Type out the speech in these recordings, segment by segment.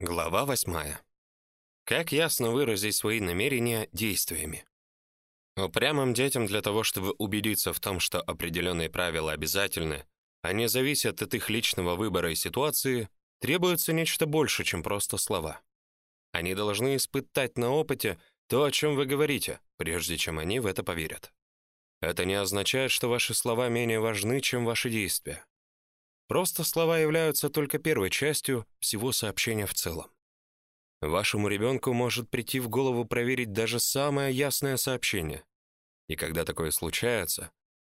Глава восьмая. Как ясно выразить свои намерения действиями? Упрямым детям для того, чтобы убедиться в том, что определенные правила обязательны, а не зависят от их личного выбора и ситуации, требуется нечто больше, чем просто слова. Они должны испытать на опыте то, о чем вы говорите, прежде чем они в это поверят. Это не означает, что ваши слова менее важны, чем ваши действия. Просто слова являются только первой частью всего сообщения в целом. Вашему ребенку может прийти в голову проверить даже самое ясное сообщение. И когда такое случается,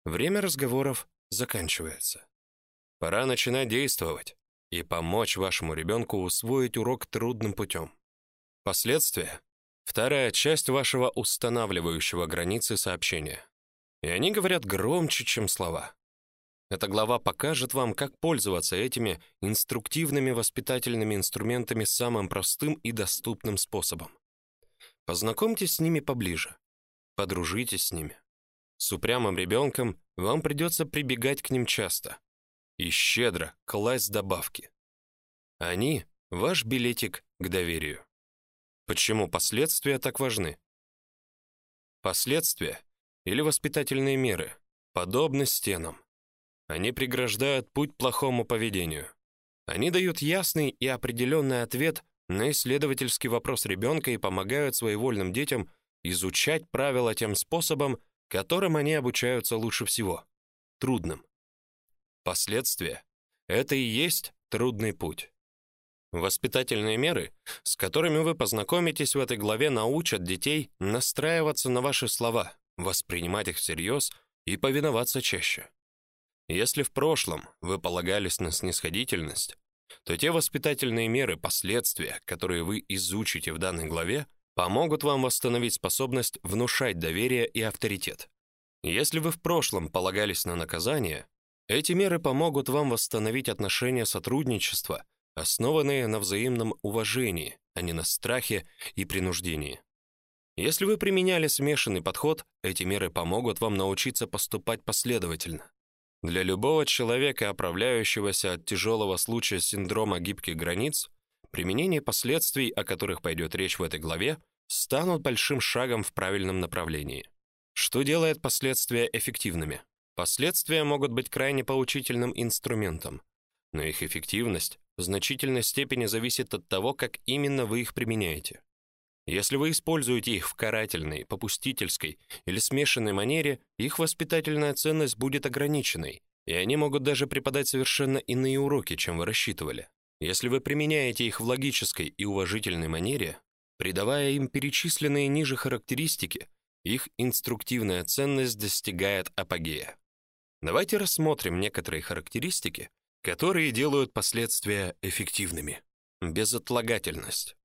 время разговоров заканчивается. Пора начинать действовать и помочь вашему ребенку усвоить урок трудным путем. Последствия вторая часть вашего устанавливающего границы сообщения. И они говорят громче, чем слова. Эта глава покажет вам, как пользоваться этими инструктивными воспитательными инструментами самым простым и доступным способом. Познакомьтесь с ними поближе. Подружитесь с ними. С упрямым ребенком вам придется прибегать к ним часто и щедро класть добавки. Они ваш билетик к доверию. Почему последствия так важны? Последствия или воспитательные меры подобны стенам. Они преграждают путь плохому поведению. Они дают ясный и определенный ответ на исследовательский вопрос ребенка и помогают своевольным детям изучать правила тем способом, которым они обучаются лучше всего трудным. Последствия это и есть трудный путь. Воспитательные меры, с которыми вы познакомитесь в этой главе, научат детей настраиваться на ваши слова, воспринимать их всерьез и повиноваться чаще. Если в прошлом вы полагались на снисходительность, то те воспитательные меры, последствия, которые вы изучите в данной главе, помогут вам восстановить способность внушать доверие и авторитет. Если вы в прошлом полагались на наказание, эти меры помогут вам восстановить отношения сотрудничества, основанные на взаимном уважении, а не на страхе и принуждении. Если вы применяли смешанный подход, эти меры помогут вам научиться поступать последовательно. Для любого человека, оправляющегося от тяжелого случая синдрома гибких границ, применение последствий, о которых пойдет речь в этой главе, станут большим шагом в правильном направлении. Что делает последствия эффективными? Последствия могут быть крайне поучительным инструментом, но их эффективность в значительной степени зависит от того, как именно вы их применяете. Если вы используете их в карательной, попустительской или смешанной манере, их воспитательная ценность будет ограниченной, и они могут даже преподать совершенно иные уроки, чем вы рассчитывали. Если вы применяете их в логической и уважительной манере, придавая им перечисленные ниже характеристики, их инструктивная ценность достигает апогея. Давайте рассмотрим некоторые характеристики, которые делают последствия эффективными. Безотлагательность.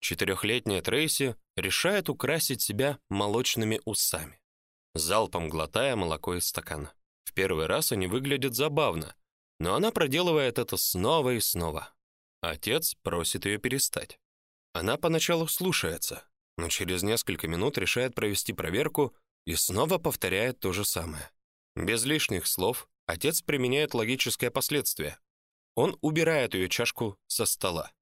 Четырехлетняя Трейси решает украсить себя молочными усами, залпом глотая молоко из стакана. В первый раз они выглядят забавно, но она проделывает это снова и снова. Отец просит ее перестать. Она поначалу слушается, но через несколько минут решает провести проверку и снова повторяет то же самое. Без лишних слов отец применяет логическое последствие. Он убирает ее чашку со стола.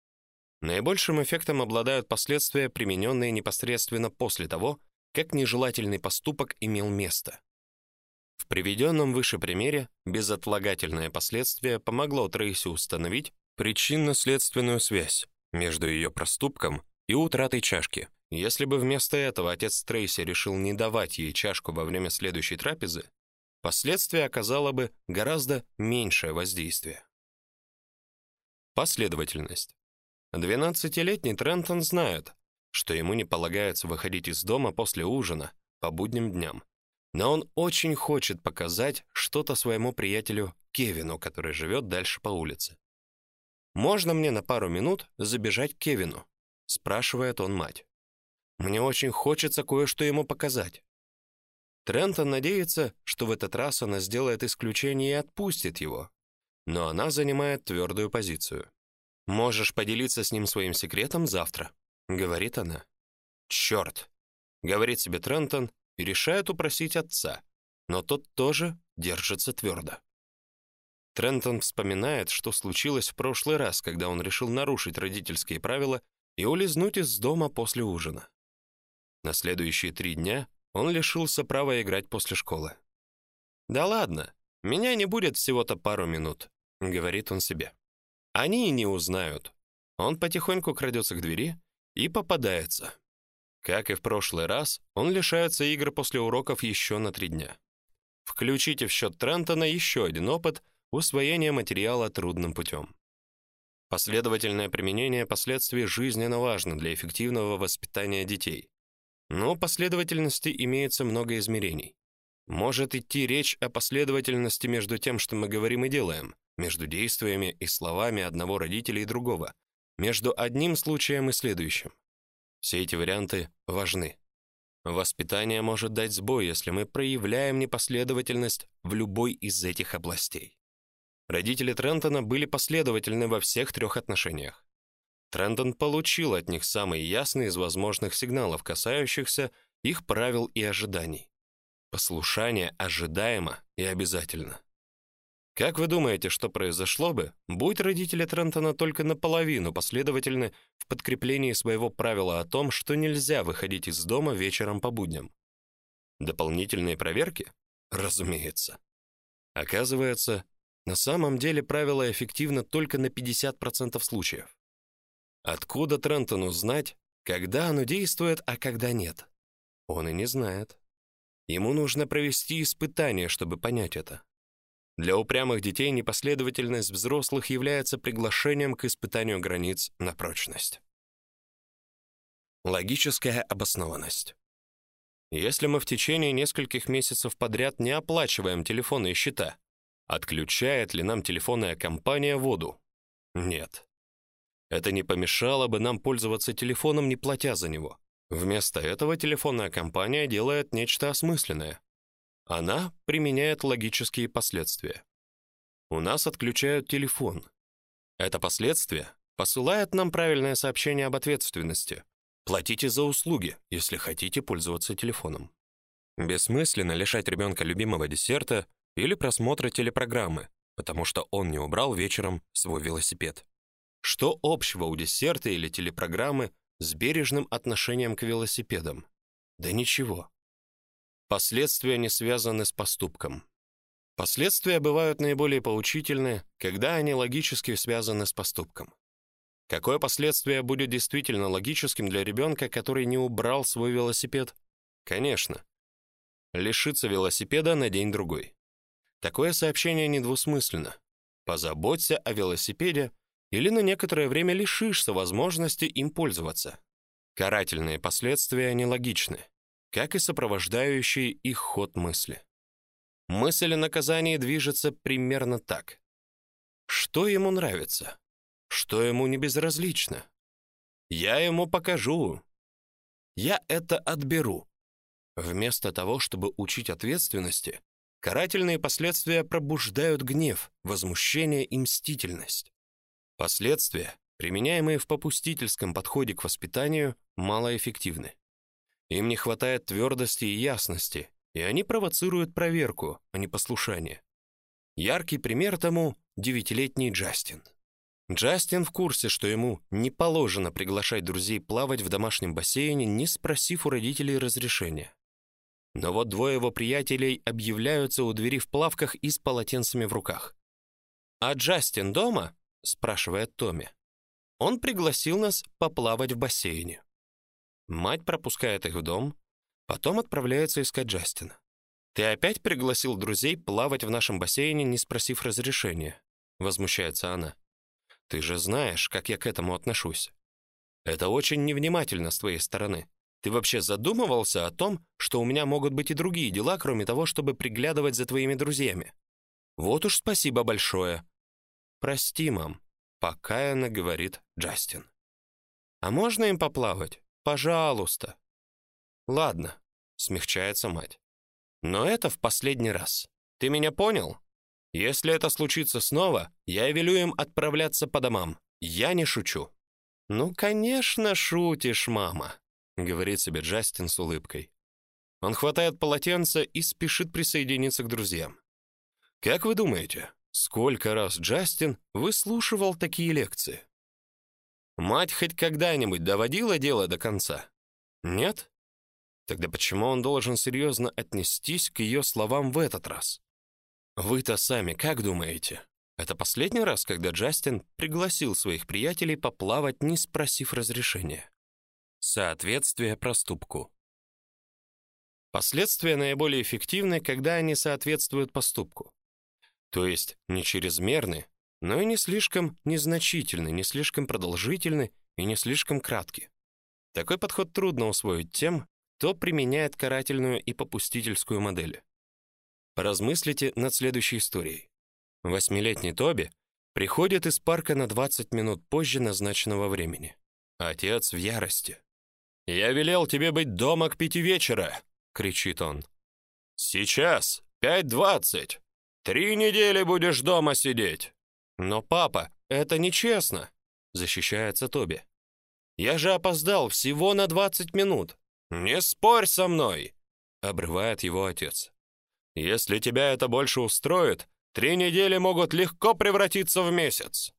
Наибольшим эффектом обладают последствия, примененные непосредственно после того, как нежелательный поступок имел место. В приведенном выше примере безотлагательное последствие помогло Трейси установить причинно-следственную связь между ее проступком и утратой чашки. Если бы вместо этого отец Трейси решил не давать ей чашку во время следующей трапезы, последствие оказало бы гораздо меньшее воздействие. Последовательность. Двенадцатилетний Трентон знает, что ему не полагается выходить из дома после ужина по будним дням. Но он очень хочет показать что-то своему приятелю Кевину, который живет дальше по улице. Можно мне на пару минут забежать к Кевину, спрашивает он мать. Мне очень хочется кое-что ему показать. Трентон надеется, что в этот раз она сделает исключение и отпустит его. Но она занимает твердую позицию. Можешь поделиться с ним своим секретом завтра, говорит она. «Черт!» — говорит себе Трентон и решает упросить отца, но тот тоже держится твердо. Трентон вспоминает, что случилось в прошлый раз, когда он решил нарушить родительские правила и улизнуть из дома после ужина. На следующие три дня он лишился права играть после школы. «Да ладно, меня не будет всего-то пару минут», — говорит он себе. «Они и не узнают». Он потихоньку крадется к двери и попадается. Как и в прошлый раз, он лишается игр после уроков еще на три дня. Включите в счет Трентона еще один опыт — усвоение материала трудным путем. Последовательное применение последствий жизненно важно для эффективного воспитания детей. Но последовательности имеется много измерений. Может идти речь о последовательности между тем, что мы говорим и делаем, между действиями и словами одного родителя и другого, между одним случаем и следующим. Все эти варианты важны. Воспитание может дать сбой, если мы проявляем непоследовательность в любой из этих областей. Родители Трентона были последовательны во всех трех отношениях. Трентон получил от них самые ясные из возможных сигналов, касающихся их правил и ожиданий. Послушание ожидаемо и обязательно. Как вы думаете, что произошло бы, будь родители Трентона только наполовину последовательны в подкреплении своего правила о том, что нельзя выходить из дома вечером по будням? Дополнительные проверки? Разумеется. Оказывается, на самом деле правило эффективно только на 50% случаев. Откуда Трентону знать, когда оно действует, а когда нет? Он и не знает. Ему нужно провести испытание, чтобы понять это. Для упрямых детей непоследовательность взрослых является приглашением к испытанию границ на прочность. Логическая обоснованность. Если мы в течение нескольких месяцев подряд не оплачиваем телефонные счета, Отключает ли нам телефонная компания воду? Нет. Это не помешало бы нам пользоваться телефоном, не платя за него. Вместо этого телефонная компания делает нечто осмысленное. Она применяет логические последствия. У нас отключают телефон. Это последствие посылает нам правильное сообщение об ответственности. Платите за услуги, если хотите пользоваться телефоном. Бессмысленно лишать ребенка любимого десерта или просмотра телепрограммы, потому что он не убрал вечером свой велосипед. Что общего у десерта или телепрограммы с бережным отношением к велосипедам? Да ничего. Последствия не связаны с поступком. Последствия бывают наиболее поучительны, когда они логически связаны с поступком. Какое последствие будет действительно логическим для ребенка, который не убрал свой велосипед? Конечно, лишиться велосипеда на день другой. Такое сообщение недвусмысленно. Позаботься о велосипеде, или на некоторое время лишишься возможности им пользоваться. Карательные последствия нелогичны, как и сопровождающие их ход мысли. Мысль о наказании движется примерно так: что ему нравится, что ему не безразлично. Я ему покажу. Я это отберу. Вместо того, чтобы учить ответственности, Карательные последствия пробуждают гнев, возмущение и мстительность. Последствия, применяемые в попустительском подходе к воспитанию, малоэффективны. Им не хватает твердости и ясности, и они провоцируют проверку, а не послушание. Яркий пример тому девятилетний Джастин. Джастин в курсе, что ему не положено приглашать друзей плавать в домашнем бассейне, не спросив у родителей разрешения. Но вот двое его приятелей объявляются у двери в плавках и с полотенцами в руках. «А Джастин дома?» — спрашивает Томми. «Он пригласил нас поплавать в бассейне». Мать пропускает их в дом, потом отправляется искать Джастина. «Ты опять пригласил друзей плавать в нашем бассейне, не спросив разрешения?» — возмущается она. «Ты же знаешь, как я к этому отношусь. Это очень невнимательно с твоей стороны. Ты вообще задумывался о том, что у меня могут быть и другие дела, кроме того, чтобы приглядывать за твоими друзьями? Вот уж спасибо большое. Прости, мам, покаянно говорит Джастин. А можно им поплавать? Пожалуйста. Ладно, смягчается мать. Но это в последний раз. Ты меня понял? Если это случится снова, я велю им отправляться по домам. Я не шучу. Ну, конечно, шутишь, мама говорит себе Джастин с улыбкой. Он хватает полотенце и спешит присоединиться к друзьям. Как вы думаете, Сколько раз Джастин выслушивал такие лекции? Мать хоть когда-нибудь доводила дело до конца? Нет? Тогда почему он должен серьезно отнестись к ее словам в этот раз? Вы-то сами как думаете? Это последний раз, когда Джастин пригласил своих приятелей поплавать, не спросив разрешения. Соответствие проступку. Последствия наиболее эффективны, когда они соответствуют поступку. То есть не чрезмерны, но и не слишком незначительны, не слишком продолжительны и не слишком кратки. Такой подход трудно усвоить тем, кто применяет карательную и попустительскую модели. Поразмыслите над следующей историей. Восьмилетний Тоби приходит из парка на 20 минут позже назначенного времени. Отец в ярости. «Я велел тебе быть дома к пяти вечера!» — кричит он. «Сейчас! Пять двадцать! Три недели будешь дома сидеть!» «Но, папа, это нечестно!» — защищается Тоби. «Я же опоздал всего на 20 минут!» «Не спорь со мной!» — обрывает его отец. «Если тебя это больше устроит, три недели могут легко превратиться в месяц».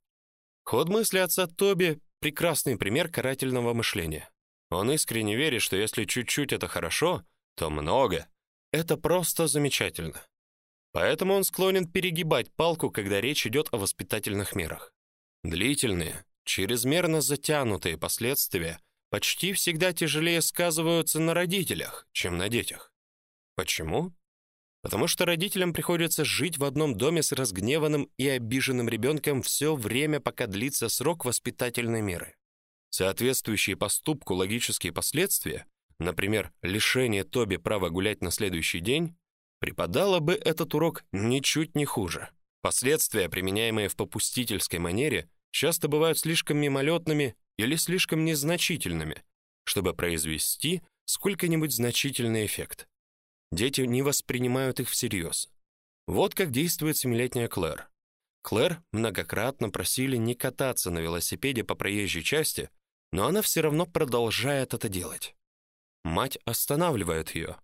Ход мысли отца Тоби — прекрасный пример карательного мышления. Он искренне верит, что если чуть-чуть это хорошо, то много. Это просто замечательно. Поэтому он склонен перегибать палку, когда речь идет о воспитательных мерах. Длительные, чрезмерно затянутые последствия почти всегда тяжелее сказываются на родителях, чем на детях. Почему? Потому что родителям приходится жить в одном доме с разгневанным и обиженным ребенком все время, пока длится срок воспитательной меры. Соответствующие поступку логические последствия, например, лишение Тоби права гулять на следующий день, преподало бы этот урок ничуть не хуже. Последствия, применяемые в попустительской манере, часто бывают слишком мимолетными или слишком незначительными, чтобы произвести сколько-нибудь значительный эффект. Дети не воспринимают их всерьез. Вот как действует семилетняя Клэр. Клэр многократно просили не кататься на велосипеде по проезжей части, но она все равно продолжает это делать. Мать останавливает ее.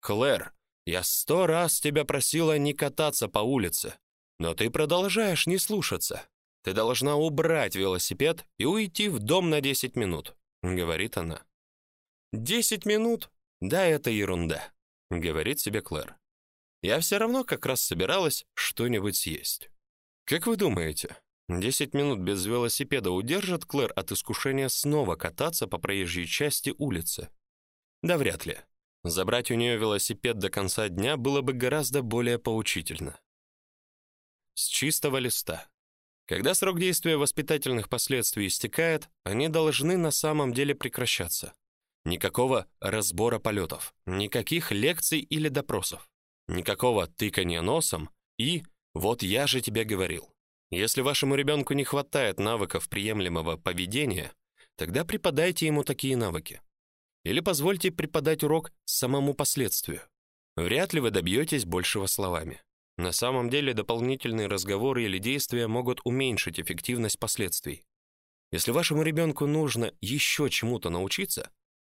«Клэр, я сто раз тебя просила не кататься по улице, но ты продолжаешь не слушаться. Ты должна убрать велосипед и уйти в дом на 10 минут, говорит она. 10 минут? Да, это ерунда, говорит себе Клэр. Я все равно как раз собиралась что-нибудь съесть. Как вы думаете, 10 минут без велосипеда удержат Клэр от искушения снова кататься по проезжей части улицы? Да вряд ли. Забрать у нее велосипед до конца дня было бы гораздо более поучительно. С чистого листа. Когда срок действия воспитательных последствий истекает, они должны на самом деле прекращаться. Никакого разбора полетов, никаких лекций или допросов, никакого тыкания носом и «вот я же тебе говорил». Если вашему ребенку не хватает навыков приемлемого поведения, тогда преподайте ему такие навыки. Или позвольте преподать урок самому последствию. Вряд ли вы добьетесь большего словами. На самом деле дополнительные разговоры или действия могут уменьшить эффективность последствий. Если вашему ребенку нужно еще чему-то научиться,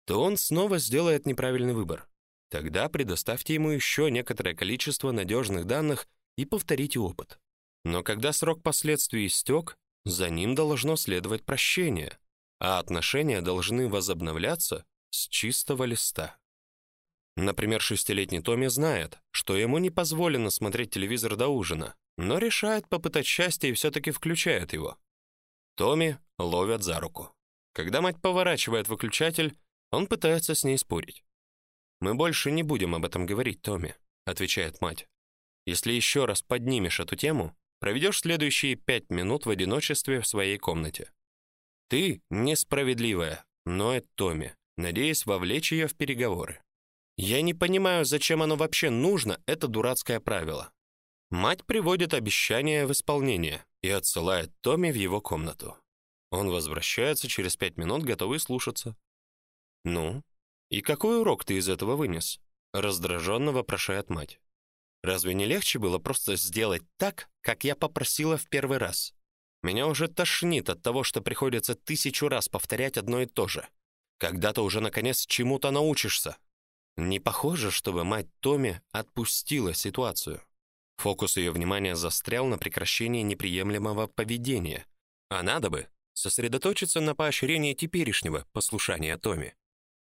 то он снова сделает неправильный выбор. Тогда предоставьте ему еще некоторое количество надежных данных и повторите опыт. Но когда срок последствий истек, за ним должно следовать прощение, а отношения должны возобновляться с чистого листа. Например, шестилетний Томми знает, что ему не позволено смотреть телевизор до ужина, но решает попытать счастье и все таки включает его. Томми ловят за руку. Когда мать поворачивает выключатель, он пытается с ней спорить. Мы больше не будем об этом говорить, Томми, отвечает мать. Если еще раз поднимешь эту тему, проведешь следующие пять минут в одиночестве в своей комнате. Ты несправедливая, ноет Томми, надеясь вовлечь ее в переговоры. Я не понимаю, зачем оно вообще нужно, это дурацкое правило. Мать приводит обещание в исполнение и отсылает Томми в его комнату. Он возвращается через пять минут, готовый слушаться. Ну, и какой урок ты из этого вынес? раздраженно вопрошает мать. Разве не легче было просто сделать так, как я попросила в первый раз? Меня уже тошнит от того, что приходится тысячу раз повторять одно и то же. Когда-то уже наконец чему-то научишься. Не похоже, чтобы мать Томи отпустила ситуацию. Фокус ее внимания застрял на прекращении неприемлемого поведения, а надо бы сосредоточиться на поощрении теперешнего послушания Томи.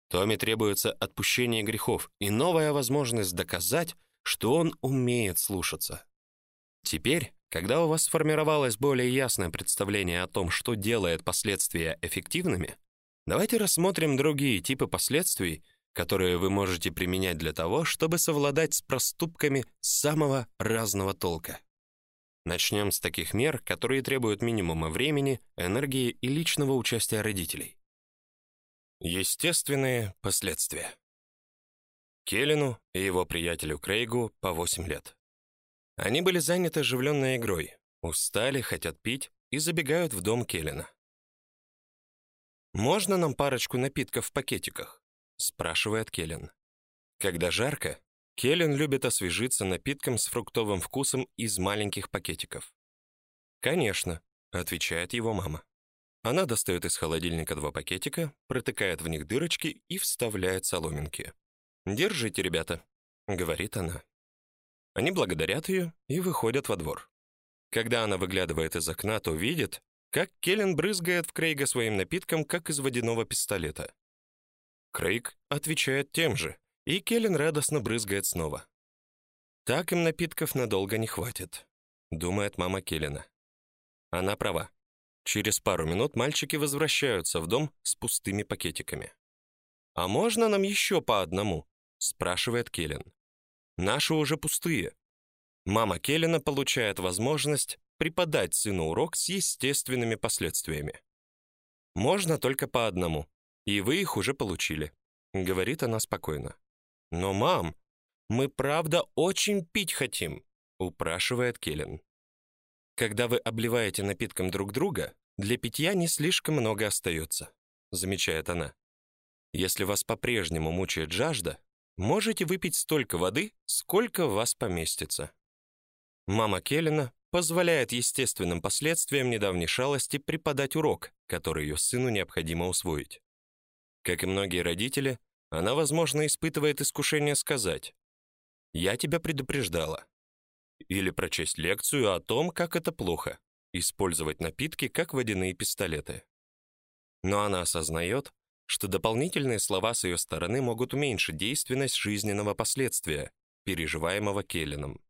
Томи требуется отпущение грехов и новая возможность доказать, что он умеет слушаться. Теперь, когда у вас сформировалось более ясное представление о том, что делает последствия эффективными, давайте рассмотрим другие типы последствий, которые вы можете применять для того, чтобы совладать с проступками самого разного толка. Начнем с таких мер, которые требуют минимума времени, энергии и личного участия родителей. Естественные последствия. Келлину и его приятелю Крейгу по 8 лет. Они были заняты оживленной игрой, устали, хотят пить и забегают в дом Келлина. Можно нам парочку напитков в пакетиках? спрашивает Келлен. Когда жарко, Келлен любит освежиться напитком с фруктовым вкусом из маленьких пакетиков. Конечно, отвечает его мама. Она достает из холодильника два пакетика, протыкает в них дырочки и вставляет соломинки. "Держите, ребята", говорит она. Они благодарят ее и выходят во двор. Когда она выглядывает из окна, то видит, как Келлен брызгает в Крейга своим напитком, как из водяного пистолета. Крейг отвечает тем же, и Келлен радостно брызгает снова. Так им напитков надолго не хватит, думает мама Келлена. Она права. Через пару минут мальчики возвращаются в дом с пустыми пакетиками. А можно нам еще по одному? спрашивает Келлен. Наши уже пустые. Мама Келлена получает возможность преподать сыну урок с естественными последствиями. Можно только по одному, и вы их уже получили, говорит она спокойно. Но, мам, мы правда очень пить хотим, упрашивает Келлен. Когда вы обливаете напитком друг друга, для питья не слишком много остается, замечает она. Если вас по-прежнему мучает жажда, можете выпить столько воды, сколько в вас поместится. Мама Келлена позволяет естественным последствиям недавней шалости преподать урок, который ее сыну необходимо усвоить. Как и многие родители, она, возможно, испытывает искушение сказать: "Я тебя предупреждала" или прочесть лекцию о том, как это плохо использовать напитки как водяные пистолеты. Но она осознает, что дополнительные слова с ее стороны могут уменьшить действенность жизненного последствия, переживаемого Келленом.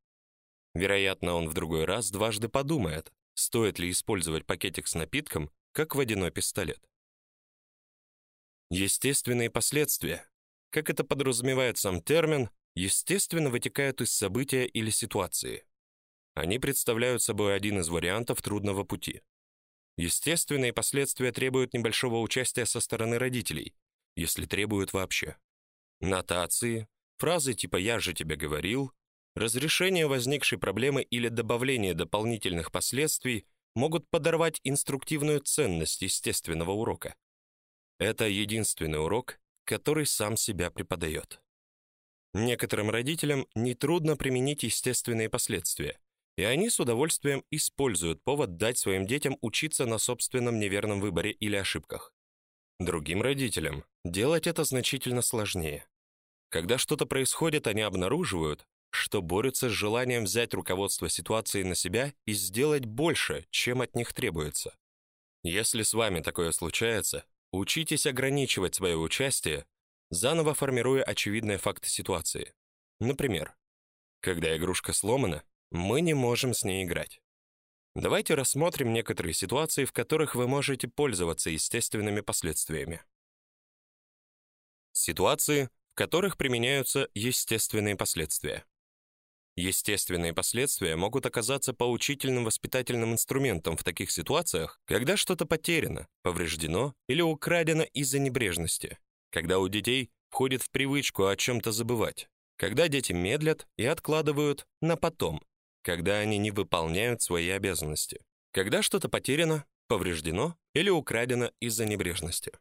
Вероятно, он в другой раз дважды подумает, стоит ли использовать пакетик с напитком как водяной пистолет. Естественные последствия. Как это подразумевает сам термин, естественно вытекают из события или ситуации. Они представляют собой один из вариантов трудного пути. Естественные последствия требуют небольшого участия со стороны родителей, если требуют вообще. Нотации, фразы типа я же тебе говорил, разрешение возникшей проблемы или добавление дополнительных последствий могут подорвать инструктивную ценность естественного урока. Это единственный урок, который сам себя преподает. Некоторым родителям нетрудно применить естественные последствия, и они с удовольствием используют повод дать своим детям учиться на собственном неверном выборе или ошибках. Другим родителям делать это значительно сложнее. Когда что-то происходит, они обнаруживают, что борются с желанием взять руководство ситуацией на себя и сделать больше, чем от них требуется. Если с вами такое случается, Учитесь ограничивать свое участие, заново формируя очевидные факты ситуации. Например, когда игрушка сломана, мы не можем с ней играть. Давайте рассмотрим некоторые ситуации, в которых вы можете пользоваться естественными последствиями. Ситуации, в которых применяются естественные последствия. Естественные последствия могут оказаться поучительным воспитательным инструментом в таких ситуациях, когда что-то потеряно, повреждено или украдено из-за небрежности, когда у детей входит в привычку о чем то забывать, когда дети медлят и откладывают на потом, когда они не выполняют свои обязанности, когда что-то потеряно, повреждено или украдено из-за небрежности.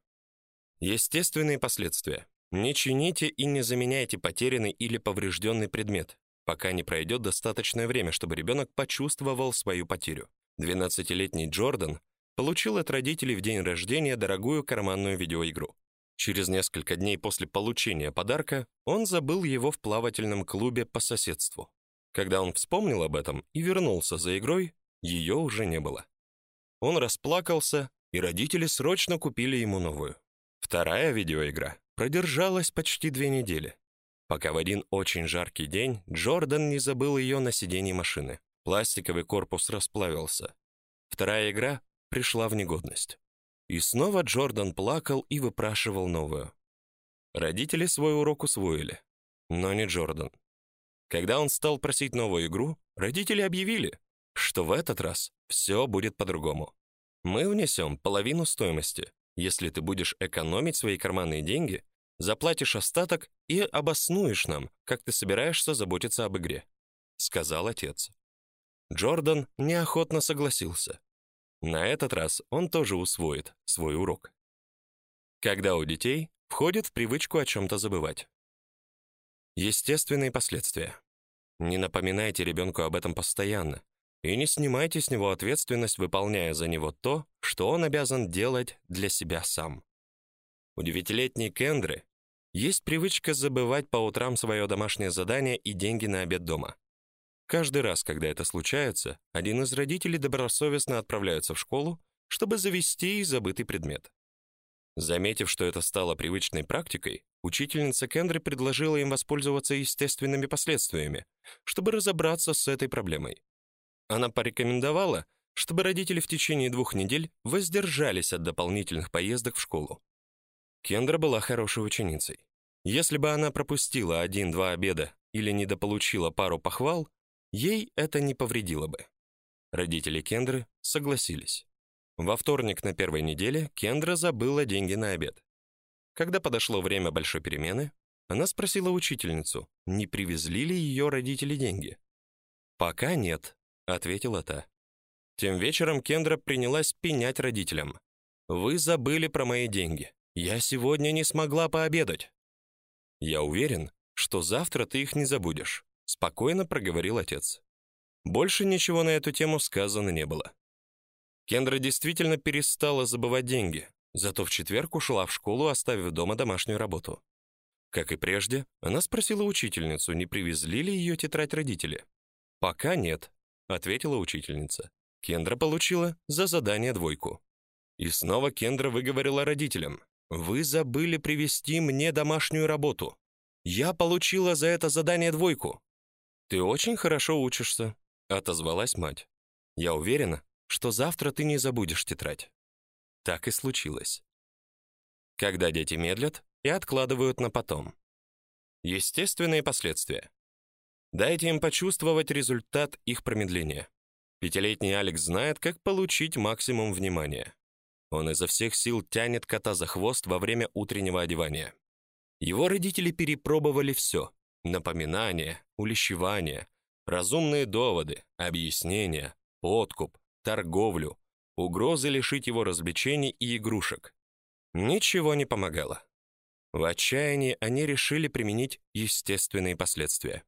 Естественные последствия. Не чините и не заменяйте потерянный или поврежденный предмет пока не пройдет достаточное время, чтобы ребенок почувствовал свою потерю. 12-летний Джордан получил от родителей в день рождения дорогую карманную видеоигру. Через несколько дней после получения подарка он забыл его в плавательном клубе по соседству. Когда он вспомнил об этом и вернулся за игрой, ее уже не было. Он расплакался, и родители срочно купили ему новую. Вторая видеоигра продержалась почти две недели, пока в один очень жаркий день Джордан не забыл ее на сиденье машины. Пластиковый корпус расплавился. Вторая игра пришла в негодность. И снова Джордан плакал и выпрашивал новую. Родители свой урок усвоили, но не Джордан. Когда он стал просить новую игру, родители объявили, что в этот раз все будет по-другому. Мы внесем половину стоимости. Если ты будешь экономить свои карманные деньги, заплатишь остаток и обоснуешь нам, как ты собираешься заботиться об игре, сказал отец. Джордан неохотно согласился. На этот раз он тоже усвоит свой урок. Когда у детей входит в привычку о чем то забывать. Естественные последствия. Не напоминайте ребенку об этом постоянно и не снимайте с него ответственность, выполняя за него то, что он обязан делать для себя сам. У девятилетней Кендры есть привычка забывать по утрам свое домашнее задание и деньги на обед дома. Каждый раз, когда это случается, один из родителей добросовестно отправляется в школу, чтобы завести забытый предмет. Заметив, что это стало привычной практикой, учительница Кендри предложила им воспользоваться естественными последствиями, чтобы разобраться с этой проблемой. Она порекомендовала, чтобы родители в течение двух недель воздержались от дополнительных поездок в школу. Кендра была хорошей ученицей. Если бы она пропустила один-два обеда или недополучила пару похвал, Ей это не повредило бы. Родители Кендры согласились. Во вторник на первой неделе Кендра забыла деньги на обед. Когда подошло время большой перемены, она спросила учительницу, не привезли ли ее родители деньги. "Пока нет", ответила та. Тем вечером Кендра принялась пенять родителям. "Вы забыли про мои деньги. Я сегодня не смогла пообедать". "Я уверен, что завтра ты их не забудешь спокойно проговорил отец. Больше ничего на эту тему сказано не было. Кендра действительно перестала забывать деньги, зато в четверг ушла в школу, оставив дома домашнюю работу. Как и прежде, она спросила учительницу, не привезли ли ее тетрадь родители. "Пока нет", ответила учительница. Кендра получила за задание двойку. И снова Кендра выговорила родителям: "Вы забыли привезти мне домашнюю работу. Я получила за это задание двойку. Ты очень хорошо учишься, отозвалась мать. Я уверена, что завтра ты не забудешь тетрадь. Так и случилось. Когда дети медлят и откладывают на потом. Естественные последствия. Дайте им почувствовать результат их промедления. Пятилетний Алекс знает, как получить максимум внимания. Он изо всех сил тянет кота за хвост во время утреннего одевания. Его родители перепробовали все: напоминания, улещевания, разумные доводы, объяснения, подкуп, торговлю, угрозы лишить его развлечений и игрушек. Ничего не помогало. В отчаянии они решили применить естественные последствия.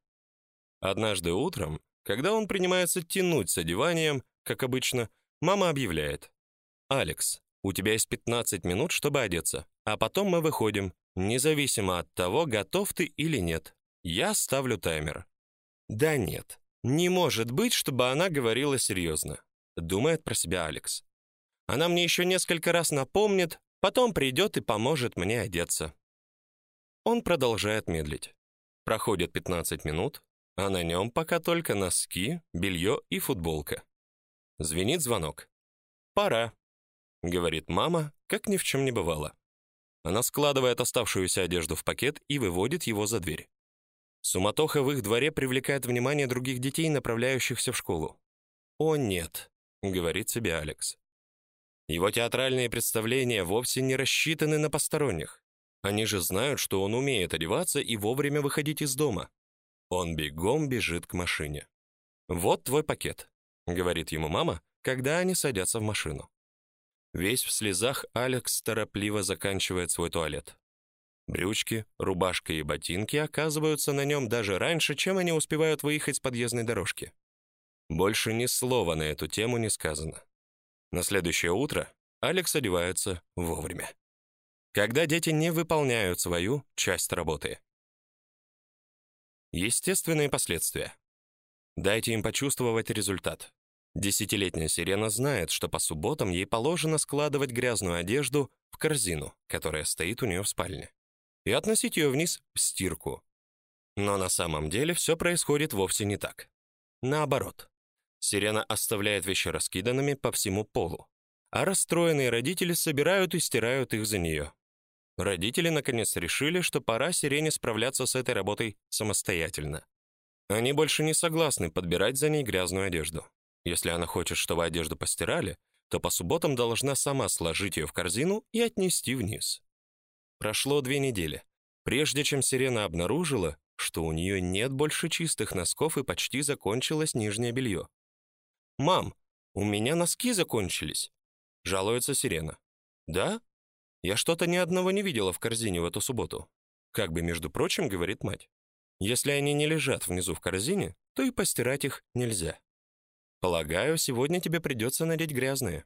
Однажды утром, когда он принимается тянуть с одеванием, как обычно, мама объявляет: "Алекс, у тебя есть 15 минут, чтобы одеться, а потом мы выходим, независимо от того, готов ты или нет. Я ставлю таймер. Да нет. Не может быть, чтобы она говорила серьезно», — думает про себя Алекс. Она мне еще несколько раз напомнит, потом придет и поможет мне одеться. Он продолжает медлить. Проходит 15 минут, а на нем пока только носки, белье и футболка. Звенит звонок. Пора, говорит мама, как ни в чем не бывало. Она складывает оставшуюся одежду в пакет и выводит его за дверь. Суматоха в их дворе привлекает внимание других детей, направляющихся в школу. "О нет", говорит себе Алекс. Его театральные представления вовсе не рассчитаны на посторонних. Они же знают, что он умеет одеваться и вовремя выходить из дома. Он бегом бежит к машине. "Вот твой пакет", говорит ему мама, когда они садятся в машину. Весь в слезах Алекс торопливо заканчивает свой туалет. Брючки, рубашка и ботинки оказываются на нем даже раньше, чем они успевают выехать с подъездной дорожки. Больше ни слова на эту тему не сказано. На следующее утро Алекс одевается вовремя. Когда дети не выполняют свою часть работы. Естественные последствия. Дайте им почувствовать результат. Десятилетняя сирена знает, что по субботам ей положено складывать грязную одежду в корзину, которая стоит у нее в спальне, и относить ее вниз в стирку. Но на самом деле все происходит вовсе не так. Наоборот. Сирена оставляет вещи раскиданными по всему полу, а расстроенные родители собирают и стирают их за нее. Родители наконец решили, что пора Сирене справляться с этой работой самостоятельно. Они больше не согласны подбирать за ней грязную одежду. Если она хочет, чтобы одежду постирали, то по субботам должна сама сложить ее в корзину и отнести вниз. Прошло две недели, прежде чем Сирена обнаружила, что у нее нет больше чистых носков и почти закончилось нижнее белье. «Мам, у меня носки закончились», — жалуется Сирена. «Да? Я что-то ни одного не видела в корзине в эту субботу», как бы, между прочим, говорит мать. «Если они не лежат внизу в корзине, то и постирать их нельзя». Полагаю, сегодня тебе придется надеть грязные.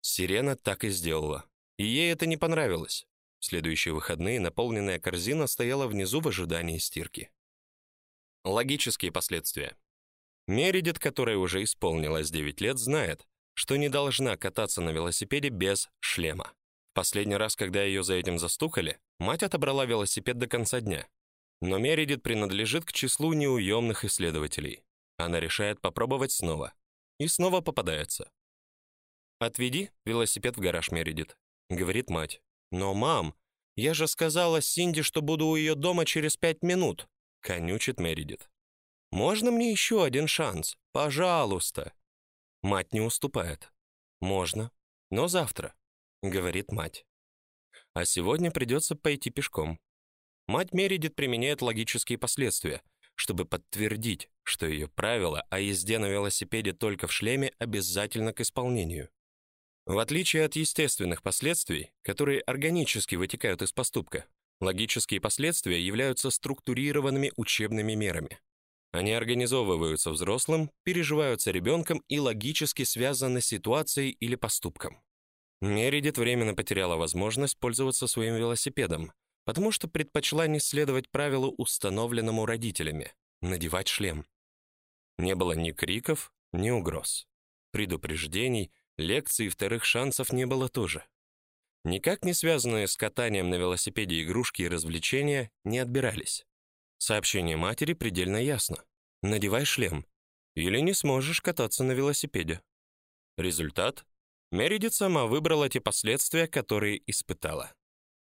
Сирена так и сделала. И ей это не понравилось. В следующие выходные наполненная корзина стояла внизу в ожидании стирки. Логические последствия. Мередит, которая уже исполнилось 9 лет, знает, что не должна кататься на велосипеде без шлема. Последний раз, когда ее за этим застукали, мать отобрала велосипед до конца дня. Но Мередит принадлежит к числу неуемных исследователей. Она решает попробовать снова. И снова попадается. «Отведи велосипед в гараж, Мередит», — говорит мать. «Но, мам, я же сказала Синди, что буду у ее дома через пять минут», — конючит Мередит. «Можно мне еще один шанс? Пожалуйста». Мать не уступает. «Можно, но завтра», — говорит мать. А сегодня придется пойти пешком. Мать Мередит применяет логические последствия, чтобы подтвердить, что ее правило о езде на велосипеде только в шлеме обязательно к исполнению. В отличие от естественных последствий, которые органически вытекают из поступка, логические последствия являются структурированными учебными мерами. Они организовываются взрослым, переживаются ребенком и логически связаны с ситуацией или поступком. Мередит временно потеряла возможность пользоваться своим велосипедом, потому что предпочла не следовать правилу, установленному родителями надевать шлем. Не было ни криков, ни угроз. Предупреждений, лекций и вторых шансов не было тоже. Никак не связанные с катанием на велосипеде игрушки и развлечения не отбирались. Сообщение матери предельно ясно. Надевай шлем, или не сможешь кататься на велосипеде. Результат Мередит сама выбрала те последствия, которые испытала.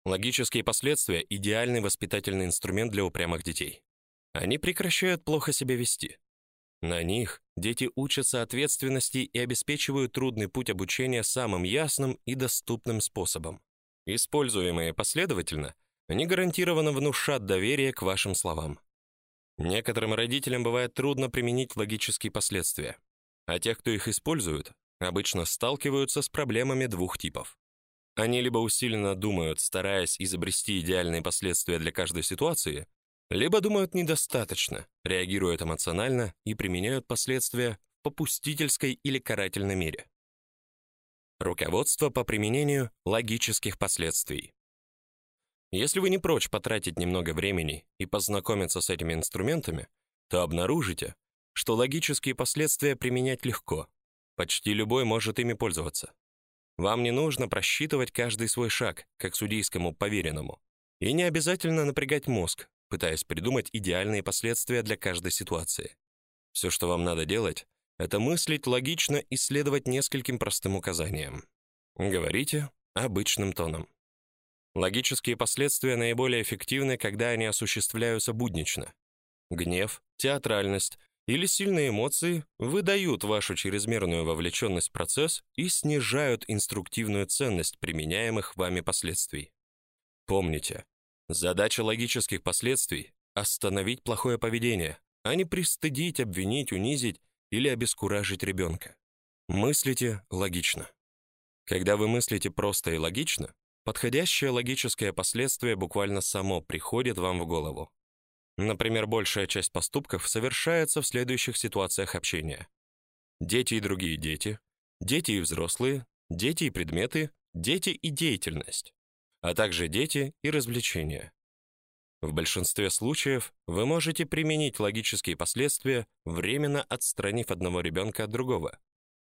Логические последствия идеальный воспитательный инструмент для упрямых детей. Они прекращают плохо себя вести. На них дети учатся ответственности и обеспечивают трудный путь обучения самым ясным и доступным способом. Используемые последовательно, они гарантированно внушат доверие к вашим словам. Некоторым родителям бывает трудно применить логические последствия, а тех, кто их использует, обычно сталкиваются с проблемами двух типов. Они либо усиленно думают, стараясь изобрести идеальные последствия для каждой ситуации, либо думают недостаточно, реагируют эмоционально и применяют последствия в попустительской или карательной мере. Руководство по применению логических последствий. Если вы не прочь потратить немного времени и познакомиться с этими инструментами, то обнаружите, что логические последствия применять легко. Почти любой может ими пользоваться. Вам не нужно просчитывать каждый свой шаг, как судейскому поверенному. И не обязательно напрягать мозг, пытаясь придумать идеальные последствия для каждой ситуации. Все, что вам надо делать, это мыслить логично и следовать нескольким простым указаниям. Говорите обычным тоном. Логические последствия наиболее эффективны, когда они осуществляются буднично. Гнев, театральность или сильные эмоции выдают вашу чрезмерную вовлеченность в процесс и снижают инструктивную ценность применяемых вами последствий. Помните, Задача логических последствий остановить плохое поведение, а не пристыдить, обвинить, унизить или обескуражить ребенка. Мыслите логично. Когда вы мыслите просто и логично, подходящее логическое последствие буквально само приходит вам в голову. Например, большая часть поступков совершается в следующих ситуациях общения: дети и другие дети, дети и взрослые, дети и предметы, дети и деятельность а также дети и развлечения. В большинстве случаев вы можете применить логические последствия, временно отстранив одного ребенка от другого.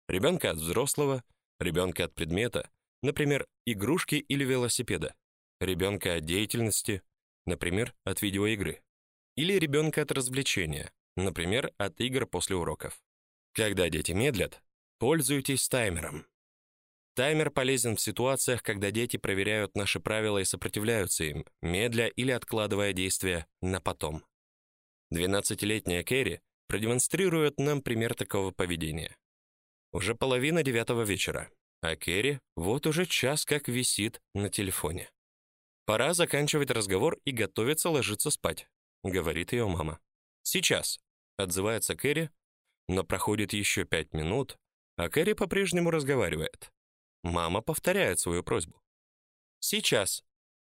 Ребенка от взрослого, ребенка от предмета, например, игрушки или велосипеда, ребенка от деятельности, например, от видеоигры, или ребенка от развлечения, например, от игр после уроков. Когда дети медлят, пользуйтесь таймером. Таймер полезен в ситуациях, когда дети проверяют наши правила и сопротивляются им, медля или откладывая действия на потом. 12-летняя Кэрри продемонстрирует нам пример такого поведения. Уже половина девятого вечера, а Кэрри вот уже час как висит на телефоне. Пора заканчивать разговор и готовиться ложиться спать, говорит ее мама. Сейчас, отзывается Кэрри, но проходит еще пять минут, а Кэрри по-прежнему разговаривает. Мама повторяет свою просьбу. Сейчас.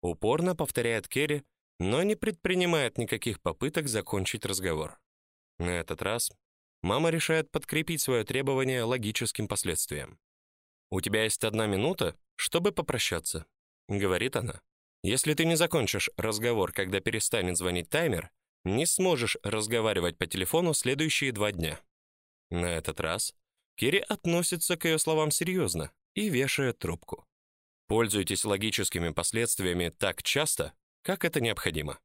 Упорно повторяет Кэрри, но не предпринимает никаких попыток закончить разговор. На этот раз мама решает подкрепить свое требование логическим последствием. У тебя есть одна минута, чтобы попрощаться, говорит она. Если ты не закончишь разговор, когда перестанет звонить таймер, не сможешь разговаривать по телефону следующие два дня. На этот раз Кири относится к ее словам серьезно и вешает трубку. Пользуйтесь логическими последствиями так часто, как это необходимо.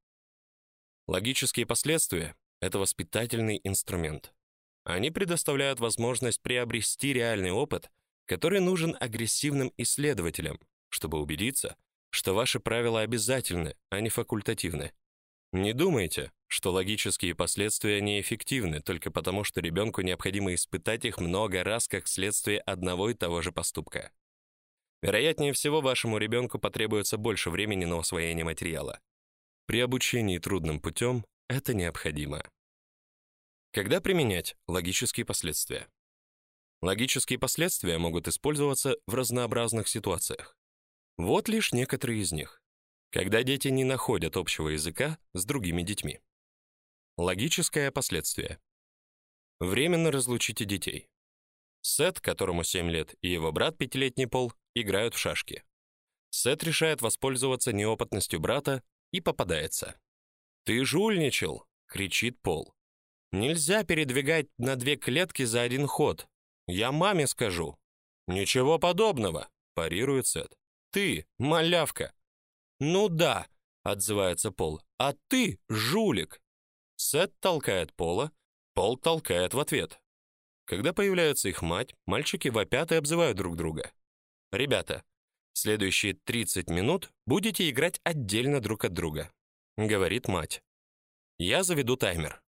Логические последствия это воспитательный инструмент. Они предоставляют возможность приобрести реальный опыт, который нужен агрессивным исследователям, чтобы убедиться, что ваши правила обязательны, а не факультативны. Не думайте, что логические последствия неэффективны только потому, что ребенку необходимо испытать их много раз как следствие одного и того же поступка. Вероятнее всего, вашему ребенку потребуется больше времени на усвоение материала. При обучении трудным путем это необходимо. Когда применять логические последствия? Логические последствия могут использоваться в разнообразных ситуациях. Вот лишь некоторые из них. Когда дети не находят общего языка с другими детьми. Логическое последствие. Временно разлучите детей. Сет, которому 7 лет, и его брат пятилетний Пол играют в шашки. Сет решает воспользоваться неопытностью брата и попадается. Ты жульничал, кричит Пол. Нельзя передвигать на две клетки за один ход. Я маме скажу. Ничего подобного, парирует Сет. Ты малявка. Ну да, отзывается Пол. А ты жулик. Сет толкает Пола, Пол толкает в ответ. Когда появляется их мать, мальчики вопят и обзывают друг друга. Ребята, следующие 30 минут будете играть отдельно друг от друга, говорит мать. Я заведу таймер.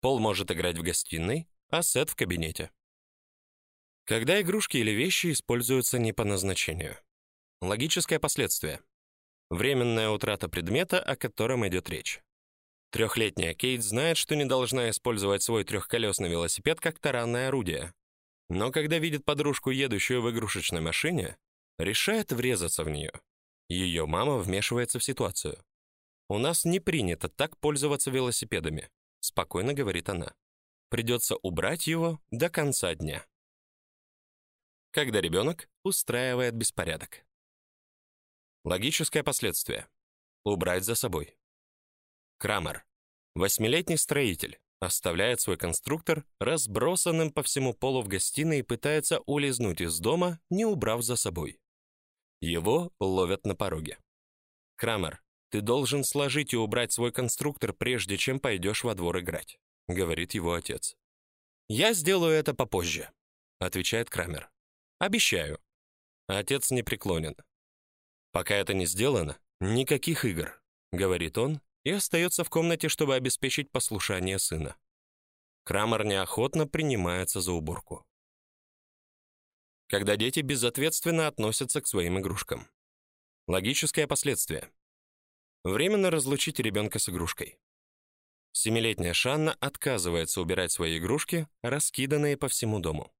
Пол может играть в гостиной, а Сет в кабинете. Когда игрушки или вещи используются не по назначению. Логическое последствие. Временная утрата предмета, о котором идет речь. Трехлетняя Кейт знает, что не должна использовать свой трехколесный велосипед как таранное орудие. Но когда видит подружку, едущую в игрушечной машине, решает врезаться в нее. Ее мама вмешивается в ситуацию. У нас не принято так пользоваться велосипедами, спокойно говорит она. Придется убрать его до конца дня. Когда ребенок устраивает беспорядок. Логическое последствие. Убрать за собой. Крамер, восьмилетний строитель, оставляет свой конструктор разбросанным по всему полу в гостиной и пытается улизнуть из дома, не убрав за собой. Его ловят на пороге. Крамер, ты должен сложить и убрать свой конструктор прежде чем пойдешь во двор играть, говорит его отец. Я сделаю это попозже, отвечает Крамер. Обещаю. Отец не преклонен. Пока это не сделано, никаких игр, говорит он и остается в комнате, чтобы обеспечить послушание сына. Крамер неохотно принимается за уборку. Когда дети безответственно относятся к своим игрушкам. Логическое последствие. Временно разлучить ребенка с игрушкой. Семилетняя Шанна отказывается убирать свои игрушки, раскиданные по всему дому.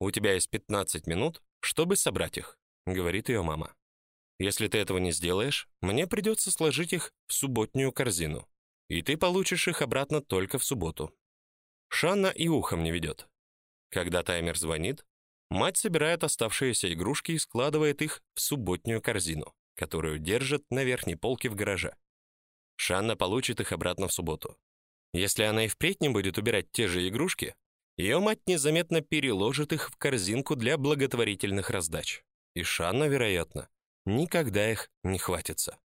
У тебя есть 15 минут, чтобы собрать их, говорит ее мама. Если ты этого не сделаешь, мне придется сложить их в субботнюю корзину, и ты получишь их обратно только в субботу. Шанна и ухом не ведет. Когда таймер звонит, мать собирает оставшиеся игрушки и складывает их в субботнюю корзину которую держит на верхней полке в гараже. Шанна получит их обратно в субботу. Если она и впредь не будет убирать те же игрушки, ее мать незаметно переложит их в корзинку для благотворительных раздач. И Шанна, вероятно, никогда их не хватится.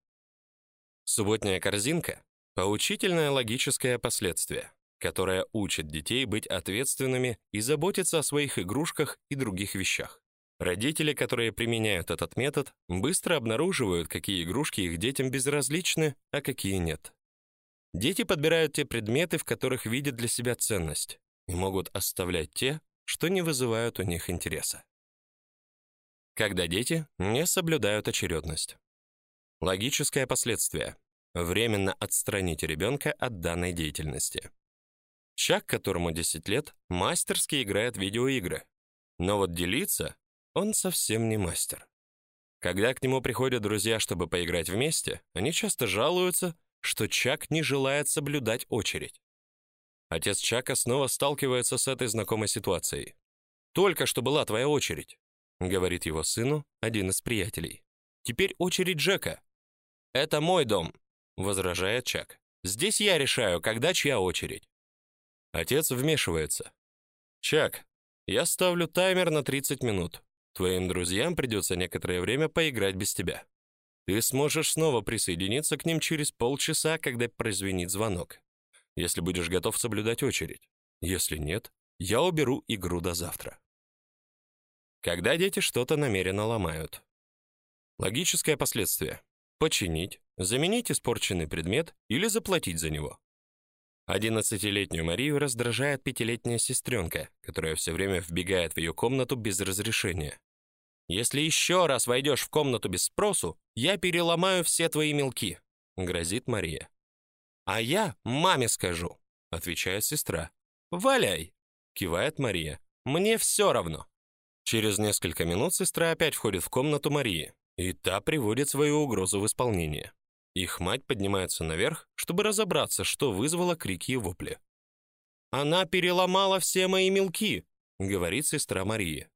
Субботняя корзинка поучительное логическое последствие, которое учит детей быть ответственными и заботиться о своих игрушках и других вещах. Родители, которые применяют этот метод, быстро обнаруживают, какие игрушки их детям безразличны, а какие нет. Дети подбирают те предметы, в которых видят для себя ценность, и могут оставлять те, что не вызывают у них интереса. Когда дети не соблюдают очередность. Логическое последствие. Временно отстранить ребенка от данной деятельности. Чак, которому 10 лет, мастерски играет в видеоигры. Но вот делиться он совсем не мастер. Когда к нему приходят друзья, чтобы поиграть вместе, они часто жалуются, что Чак не желает соблюдать очередь. Отец Чака снова сталкивается с этой знакомой ситуацией. Только что была твоя очередь, говорит его сыну один из приятелей. Теперь очередь Джека. Это мой дом, возражает Чак. Здесь я решаю, когда чья очередь. Отец вмешивается. Чак, я ставлю таймер на 30 минут. Твоим друзьям придется некоторое время поиграть без тебя. Ты сможешь снова присоединиться к ним через полчаса, когда прозвенит звонок. Если будешь готов соблюдать очередь. Если нет, я уберу игру до завтра. Когда дети что-то намеренно ломают. Логическое последствие: починить, заменить испорченный предмет или заплатить за него. Одиннадцатилетнюю Марию раздражает пятилетняя сестренка, которая все время вбегает в ее комнату без разрешения. Если еще раз войдешь в комнату без спросу, я переломаю все твои мелки, грозит Мария. А я маме скажу, отвечает сестра. Валяй, кивает Мария. Мне все равно. Через несколько минут сестра опять входит в комнату Марии, и та приводит свою угрозу в исполнение. Их мать поднимается наверх, чтобы разобраться, что вызвало крики и вопли. Она переломала все мои мелки, говорит сестра Марии.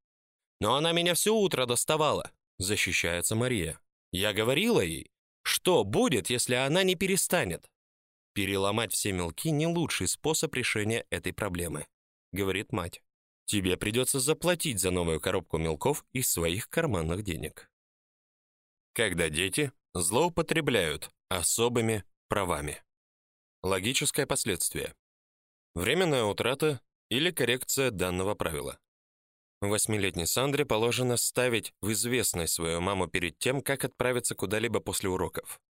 Но она меня все утро доставала, защищается Мария. Я говорила ей, что будет, если она не перестанет. Переломать все мелки не лучший способ решения этой проблемы, говорит мать. Тебе придется заплатить за новую коробку мелков из своих карманных денег. Когда дети злоупотребляют особыми правами. Логическое последствие. Временная утрата или коррекция данного правила. Восьмилетней Сандре положено ставить в известность свою маму перед тем, как отправиться куда-либо после уроков.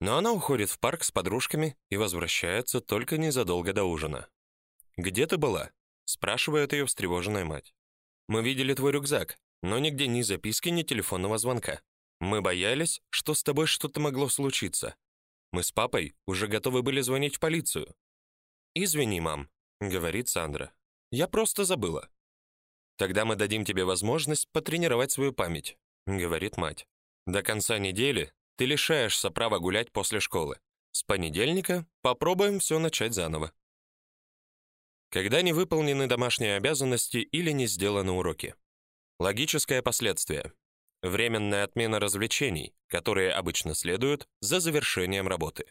Но она уходит в парк с подружками и возвращается только незадолго до ужина. «Где ты была?» — спрашивает ее встревоженная мать. «Мы видели твой рюкзак, но нигде ни записки, ни телефонного звонка. Мы боялись, что с тобой что-то могло случиться. Мы с папой уже готовы были звонить в полицию». «Извини, мам», — говорит Сандра. «Я просто забыла. Тогда мы дадим тебе возможность потренировать свою память, говорит мать. До конца недели ты лишаешься права гулять после школы. С понедельника попробуем все начать заново. Когда не выполнены домашние обязанности или не сделаны уроки. Логическое последствие. Временная отмена развлечений, которые обычно следуют за завершением работы.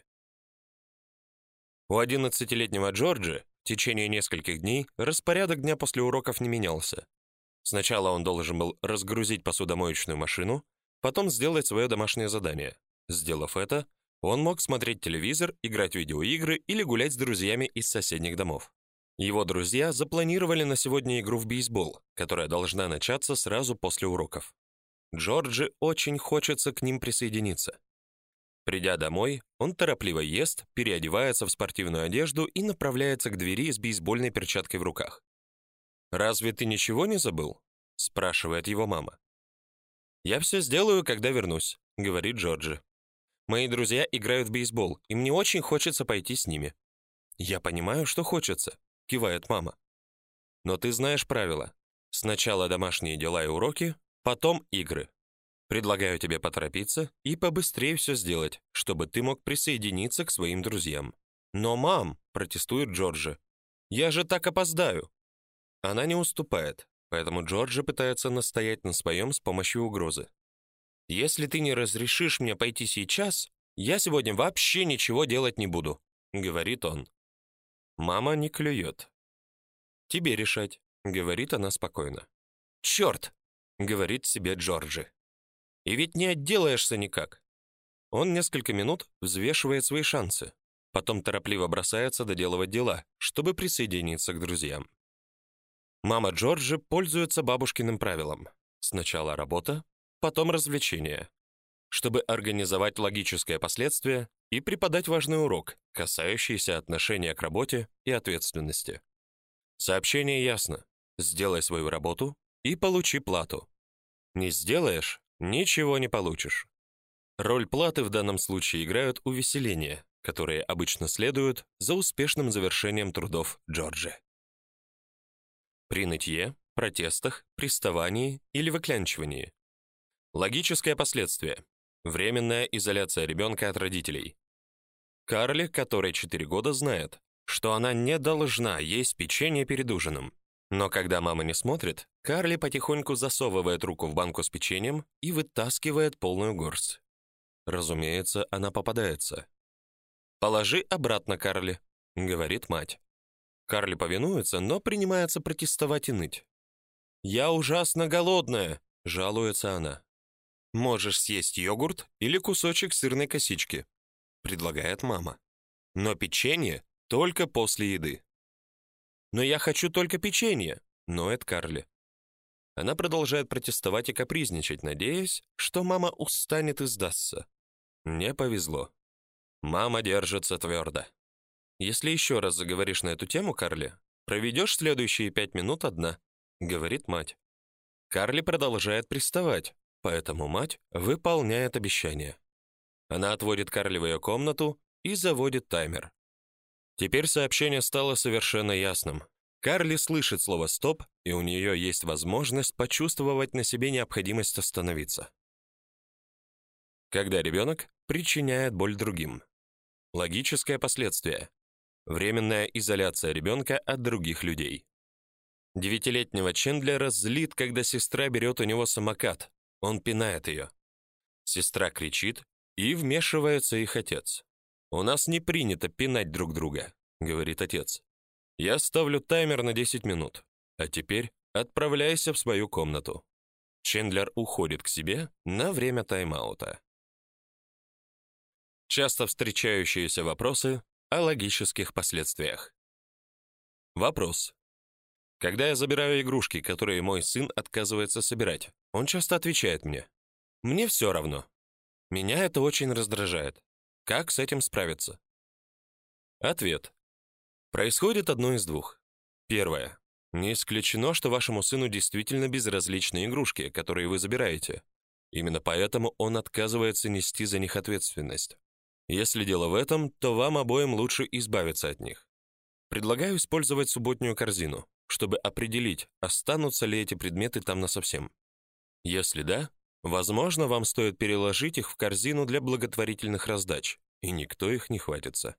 У 11-летнего Джорджа в течение нескольких дней распорядок дня после уроков не менялся. Сначала он должен был разгрузить посудомоечную машину, потом сделать свое домашнее задание. Сделав это, он мог смотреть телевизор, играть в видеоигры или гулять с друзьями из соседних домов. Его друзья запланировали на сегодня игру в бейсбол, которая должна начаться сразу после уроков. Джорджи очень хочется к ним присоединиться. Придя домой, он торопливо ест, переодевается в спортивную одежду и направляется к двери с бейсбольной перчаткой в руках. Разве ты ничего не забыл? спрашивает его мама. Я все сделаю, когда вернусь, говорит Джорджи. Мои друзья играют в бейсбол, и мне очень хочется пойти с ними. Я понимаю, что хочется, кивает мама. Но ты знаешь правила. Сначала домашние дела и уроки, потом игры. Предлагаю тебе поторопиться и побыстрее все сделать, чтобы ты мог присоединиться к своим друзьям. Но, мам, протестует Джорджи. Я же так опоздаю. Она не уступает, поэтому Джорджи пытается настоять на своем с помощью угрозы. Если ты не разрешишь мне пойти сейчас, Я сегодня вообще ничего делать не буду, говорит он. Мама не клюет. Тебе решать, говорит она спокойно. «Черт!» — говорит себе Джорджи. И ведь не отделаешься никак. Он несколько минут взвешивает свои шансы, потом торопливо бросается доделывать дела, чтобы присоединиться к друзьям. Мама Джорджи пользуется бабушкиным правилом: сначала работа, потом развлечения, чтобы организовать логическое последствие и преподать важный урок, касающийся отношения к работе и ответственности. Сообщение ясно: сделай свою работу и получи плату. Не сделаешь ничего не получишь. Роль платы в данном случае играют увеселения, которые обычно следуют за успешным завершением трудов Джорджи. При нытье, протестах, приставании или выклянчивании. Логическое последствие. Временная изоляция ребенка от родителей. Карли, которой 4 года, знает, что она не должна есть печенье перед ужином. Но когда мама не смотрит, Карли потихоньку засовывает руку в банку с печеньем и вытаскивает полную горсть. Разумеется, она попадается. «Положи обратно, Карли», — говорит мать. Карли повинуется, но принимается протестовать и ныть. «Я ужасно голодная», — жалуется она. «Можешь съесть йогурт или кусочек сырной косички», — предлагает мама. «Но печенье только после еды». «Но я хочу только печенье», — ноет Карли. Она продолжает протестовать и капризничать, надеясь, что мама устанет и сдастся. Не повезло. Мама держится твердо. Если еще раз заговоришь на эту тему, Карли, проведешь следующие пять минут одна, говорит мать. Карли продолжает приставать, поэтому мать выполняет обещание. Она отводит Карли в ее комнату и заводит таймер. Теперь сообщение стало совершенно ясным. Карли слышит слово стоп, и у нее есть возможность почувствовать на себе необходимость остановиться. Когда ребенок причиняет боль другим. Логическое последствие. Временная изоляция ребенка от других людей. Девятилетнего Чендлера злит, когда сестра берет у него самокат. Он пинает ее. Сестра кричит, и вмешивается их отец. У нас не принято пинать друг друга, говорит отец. Я ставлю таймер на 10 минут. А теперь отправляйся в свою комнату. Чендлер уходит к себе на время тайм-аута. Часто встречающиеся вопросы о логических последствиях. Вопрос. Когда я забираю игрушки, которые мой сын отказывается собирать, он часто отвечает мне: "Мне все равно". Меня это очень раздражает. Как с этим справиться? Ответ. Происходит одно из двух. Первое. Не исключено, что вашему сыну действительно безразличны игрушки, которые вы забираете. Именно поэтому он отказывается нести за них ответственность. Если дело в этом, то вам обоим лучше избавиться от них. Предлагаю использовать субботнюю корзину, чтобы определить, останутся ли эти предметы там насовсем. Если да, Возможно, вам стоит переложить их в корзину для благотворительных раздач, и никто их не хватится.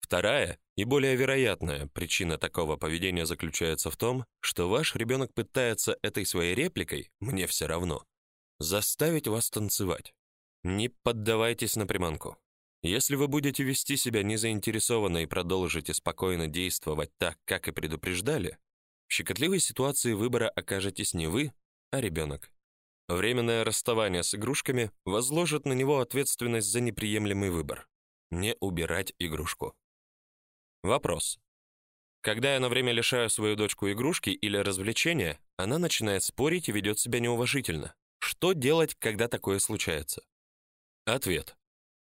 Вторая и более вероятная причина такого поведения заключается в том, что ваш ребенок пытается этой своей репликой «мне все равно» заставить вас танцевать. Не поддавайтесь на приманку. Если вы будете вести себя незаинтересованно и продолжите спокойно действовать так, как и предупреждали, в щекотливой ситуации выбора окажетесь не вы, а ребенок. Временное расставание с игрушками возложит на него ответственность за неприемлемый выбор не убирать игрушку. Вопрос. Когда я на время лишаю свою дочку игрушки или развлечения, она начинает спорить и ведет себя неуважительно. Что делать, когда такое случается? Ответ.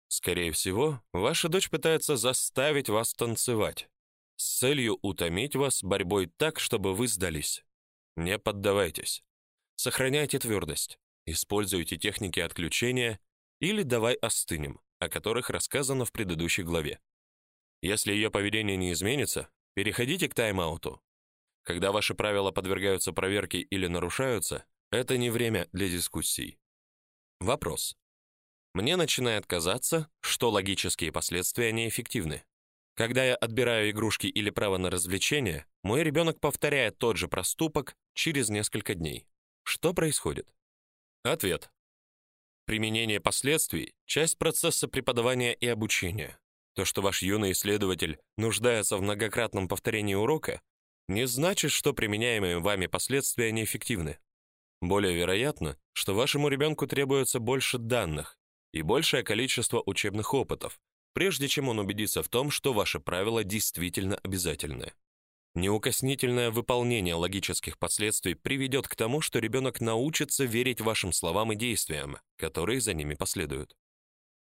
Скорее всего, ваша дочь пытается заставить вас танцевать с целью утомить вас борьбой так, чтобы вы сдались. Не поддавайтесь. Сохраняйте твердость. Используйте техники отключения или давай остынем, о которых рассказано в предыдущей главе. Если ее поведение не изменится, переходите к тайм-ауту. Когда ваши правила подвергаются проверке или нарушаются, это не время для дискуссий. Вопрос. Мне начинает казаться, что логические последствия неэффективны. Когда я отбираю игрушки или право на развлечение, мой ребенок повторяет тот же проступок через несколько дней. Что происходит? Ответ. Применение последствий часть процесса преподавания и обучения. То, что ваш юный исследователь нуждается в многократном повторении урока, не значит, что применяемые вами последствия неэффективны. Более вероятно, что вашему ребенку требуется больше данных и большее количество учебных опытов, прежде чем он убедится в том, что ваши правила действительно обязательны. Неукоснительное выполнение логических последствий приведет к тому, что ребенок научится верить вашим словам и действиям, которые за ними последуют.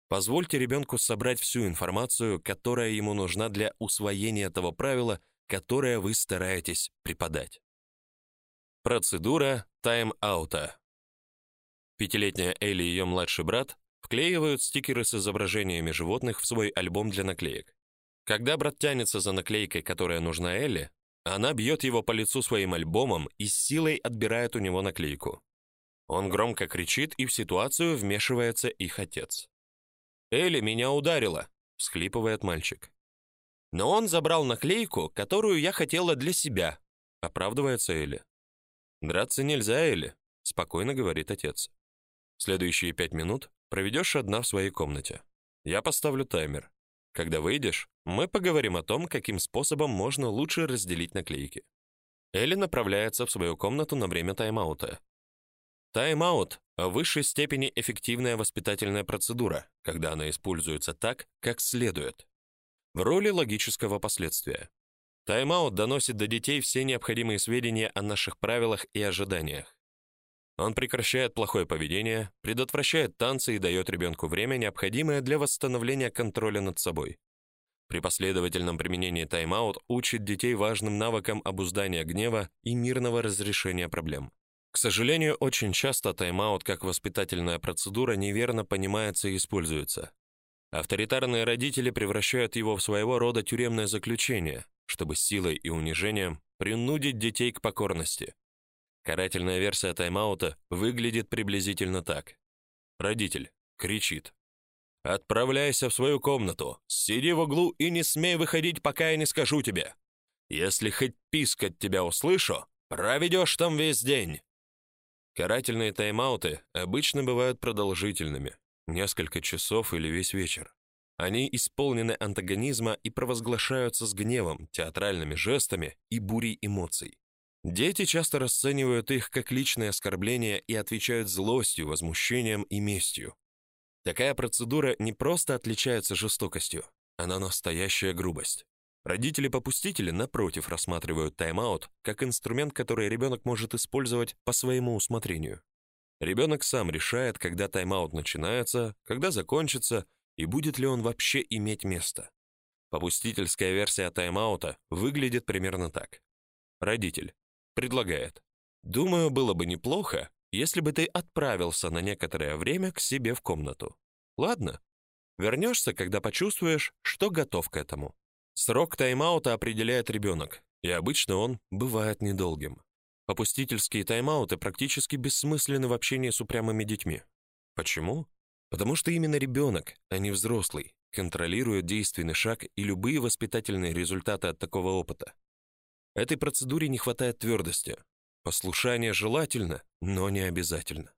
Позвольте ребенку собрать всю информацию, которая ему нужна для усвоения того правила, которое вы стараетесь преподать. Процедура тайм-аута. Пятилетняя Элли и ее младший брат вклеивают стикеры с изображениями животных в свой альбом для наклеек. Когда брат тянется за наклейкой, которая нужна Элли, она бьет его по лицу своим альбомом и с силой отбирает у него наклейку. Он громко кричит, и в ситуацию вмешивается их отец. «Элли меня ударила», — всхлипывает мальчик. «Но он забрал наклейку, которую я хотела для себя», — оправдывается Элли. «Драться нельзя, Элли», — спокойно говорит отец. «Следующие пять минут проведешь одна в своей комнате. Я поставлю таймер. Когда выйдешь, мы поговорим о том, каким способом можно лучше разделить наклейки. Элли направляется в свою комнату на время тайм-аута. Тайм-аут в высшей степени эффективная воспитательная процедура, когда она используется так, как следует. В роли логического последствия. Тайм-аут доносит до детей все необходимые сведения о наших правилах и ожиданиях. Он прекращает плохое поведение, предотвращает танцы и дает ребенку время, необходимое для восстановления контроля над собой. При последовательном применении тайм-аут учит детей важным навыкам обуздания гнева и мирного разрешения проблем. К сожалению, очень часто тайм-аут как воспитательная процедура неверно понимается и используется. Авторитарные родители превращают его в своего рода тюремное заключение, чтобы силой и унижением принудить детей к покорности. Карательная версия тайм-аута выглядит приблизительно так. Родитель кричит. «Отправляйся в свою комнату, сиди в углу и не смей выходить, пока я не скажу тебе. Если хоть писк от тебя услышу, проведешь там весь день». Карательные тайм-ауты обычно бывают продолжительными, несколько часов или весь вечер. Они исполнены антагонизма и провозглашаются с гневом, театральными жестами и бурей эмоций. Дети часто расценивают их как личное оскорбление и отвечают злостью, возмущением и местью. Такая процедура не просто отличается жестокостью, она настоящая грубость. Родители-попустители напротив рассматривают тайм-аут как инструмент, который ребенок может использовать по своему усмотрению. Ребенок сам решает, когда тайм-аут начинается, когда закончится и будет ли он вообще иметь место. Попустительская версия тайм-аута выглядит примерно так. Родитель предлагает: "Думаю, было бы неплохо, если бы ты отправился на некоторое время к себе в комнату. Ладно? Вернешься, когда почувствуешь, что готов к этому". Срок тайм-аута определяет ребенок, и обычно он бывает недолгим. Попустительские тайм-ауты практически бессмысленны в общении с упрямыми детьми. Почему? Потому что именно ребенок, а не взрослый, контролирует действенный шаг и любые воспитательные результаты от такого опыта. Этой процедуре не хватает твердости. Послушание желательно, но не обязательно.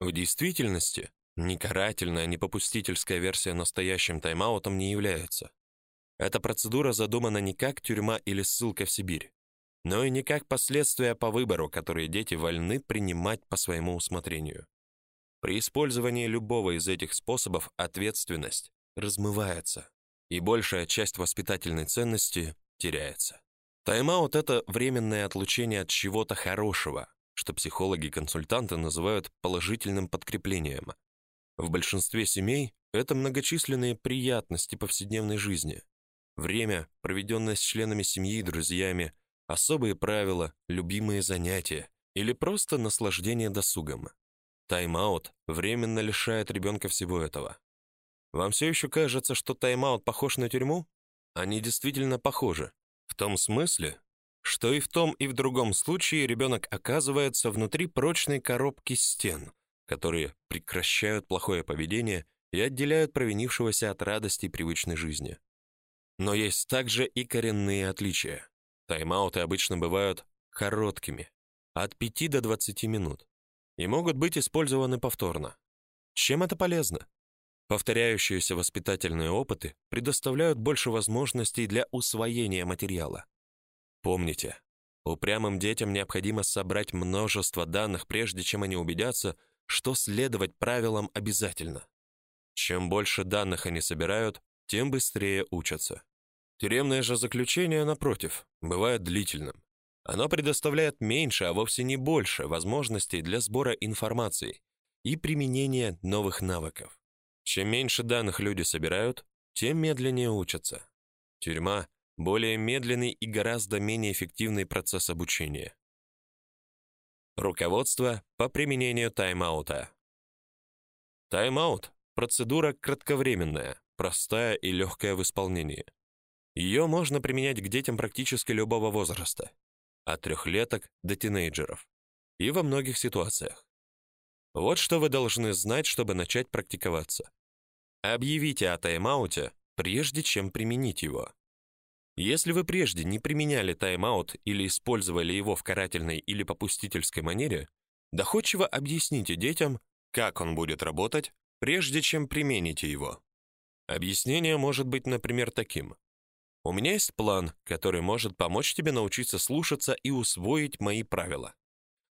В действительности, ни карательная, ни попустительская версия настоящим тайм-аутом не является. Эта процедура задумана не как тюрьма или ссылка в Сибирь, но и не как последствия по выбору, которые дети вольны принимать по своему усмотрению. При использовании любого из этих способов ответственность размывается, и большая часть воспитательной ценности теряется. Тайм-аут это временное отлучение от чего-то хорошего, что психологи-консультанты называют положительным подкреплением. В большинстве семей это многочисленные приятности повседневной жизни. Время, проведенное с членами семьи и друзьями, особые правила, любимые занятия или просто наслаждение досугом. Тайм-аут временно лишает ребенка всего этого. Вам все еще кажется, что тайм-аут похож на тюрьму? Они действительно похожи, в том смысле, что и в том, и в другом случае ребенок оказывается внутри прочной коробки стен, которые прекращают плохое поведение и отделяют провинившегося от радости привычной жизни. Но есть также и коренные отличия. Тайм-ауты обычно бывают короткими, от 5 до 20 минут, и могут быть использованы повторно. Чем это полезно? Повторяющиеся воспитательные опыты предоставляют больше возможностей для усвоения материала. Помните, упрямым детям необходимо собрать множество данных, прежде чем они убедятся, что следовать правилам обязательно. Чем больше данных они собирают, тем быстрее учатся. Тюремное же заключение, напротив, бывает длительным. Оно предоставляет меньше, а вовсе не больше возможностей для сбора информации и применения новых навыков. Чем меньше данных люди собирают, тем медленнее учатся. Тюрьма более медленный и гораздо менее эффективный процесс обучения. Руководство по применению тайм-аута. Тайм-аут процедура кратковременная, простая и легкая в исполнении. Ее можно применять к детям практически любого возраста, от трехлеток до тинейджеров, и во многих ситуациях. Вот что вы должны знать, чтобы начать практиковаться. Объявите о тайм-ауте, прежде чем применить его. Если вы прежде не применяли тайм-аут или использовали его в карательной или попустительской манере, доходчиво объясните детям, как он будет работать, прежде чем примените его. Объяснение может быть, например, таким: У меня есть план, который может помочь тебе научиться слушаться и усвоить мои правила.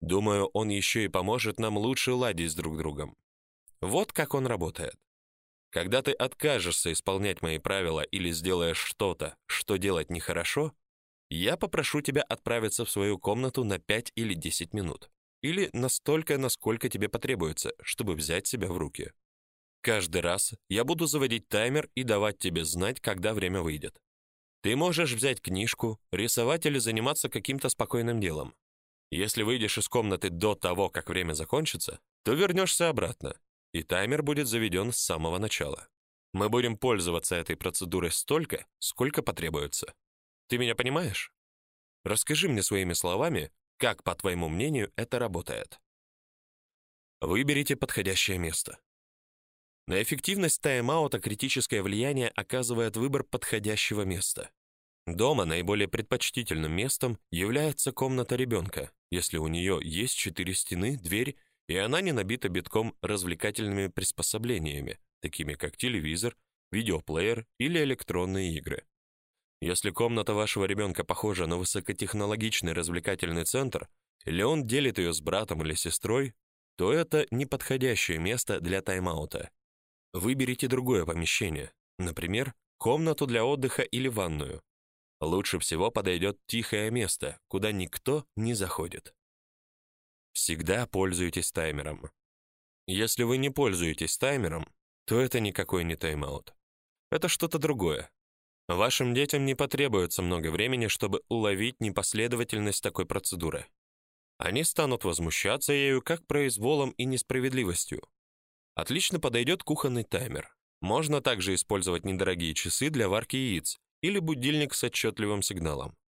Думаю, он еще и поможет нам лучше ладить с друг другом. Вот как он работает. Когда ты откажешься исполнять мои правила или сделаешь что-то, что делать нехорошо, я попрошу тебя отправиться в свою комнату на 5 или 10 минут, или настолько, насколько тебе потребуется, чтобы взять себя в руки. Каждый раз я буду заводить таймер и давать тебе знать, когда время выйдет. Ты можешь взять книжку, рисовать или заниматься каким-то спокойным делом. Если выйдешь из комнаты до того, как время закончится, то вернешься обратно и таймер будет заведен с самого начала. Мы будем пользоваться этой процедурой столько, сколько потребуется. Ты меня понимаешь? Расскажи мне своими словами, как, по твоему мнению, это работает. Выберите подходящее место. На эффективность тайм-аута критическое влияние оказывает выбор подходящего места. Дома наиболее предпочтительным местом является комната ребенка, если у нее есть четыре стены, дверь и она не набита битком развлекательными приспособлениями, такими как телевизор, видеоплеер или электронные игры. Если комната вашего ребенка похожа на высокотехнологичный развлекательный центр, или он делит ее с братом или сестрой, то это неподходящее место для тайм-аута. Выберите другое помещение, например, комнату для отдыха или ванную. Лучше всего подойдет тихое место, куда никто не заходит. Всегда пользуйтесь таймером. Если вы не пользуетесь таймером, то это никакой не тайм-аут. Это что-то другое. Вашим детям не потребуется много времени, чтобы уловить непоследовательность такой процедуры. Они станут возмущаться ею как произволом и несправедливостью. Отлично подойдет кухонный таймер. Можно также использовать недорогие часы для варки яиц или будильник с отчетливым сигналом.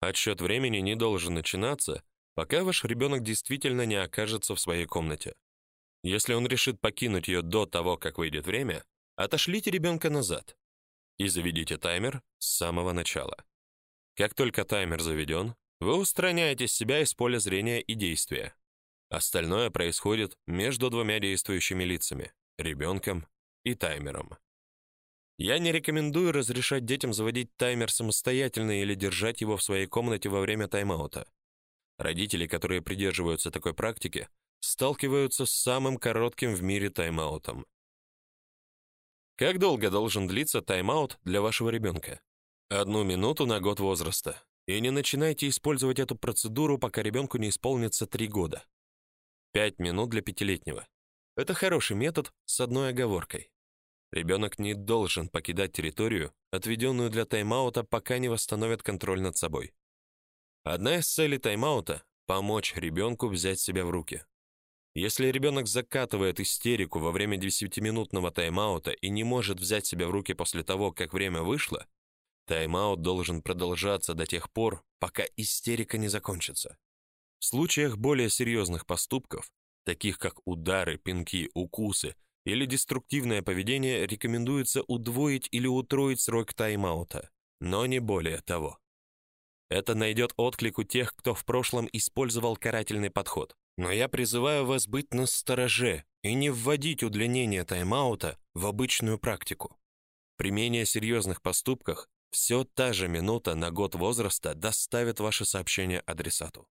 Отсчет времени не должен начинаться, пока ваш ребенок действительно не окажется в своей комнате. Если он решит покинуть ее до того, как выйдет время, отошлите ребенка назад и заведите таймер с самого начала. Как только таймер заведен, вы устраняете себя из поля зрения и действия. Остальное происходит между двумя действующими лицами ребенком и таймером. Я не рекомендую разрешать детям заводить таймер самостоятельно или держать его в своей комнате во время тайм-аута. Родители, которые придерживаются такой практики, сталкиваются с самым коротким в мире тайм-аутом. Как долго должен длиться тайм-аут для вашего ребенка? Одну минуту на год возраста. И не начинайте использовать эту процедуру, пока ребенку не исполнится 3 года. 5 минут для пятилетнего. Это хороший метод с одной оговоркой. Ребенок не должен покидать территорию, отведенную для тайм-аута, пока не восстановит контроль над собой. Одна из целей тайм-аута — помочь ребенку взять себя в руки. Если ребенок закатывает истерику во время 10-минутного тайм-аута и не может взять себя в руки после того, как время вышло, тайм-аут должен продолжаться до тех пор, пока истерика не закончится. В случаях более серьезных поступков, таких как удары, пинки, укусы или деструктивное поведение, рекомендуется удвоить или утроить срок тайм-аута, но не более того. Это найдет отклик у тех, кто в прошлом использовал карательный подход. Но я призываю вас быть настороже и не вводить удлинение тайм-аута в обычную практику. При менее серьезных поступках все та же минута на год возраста доставит ваше сообщение адресату.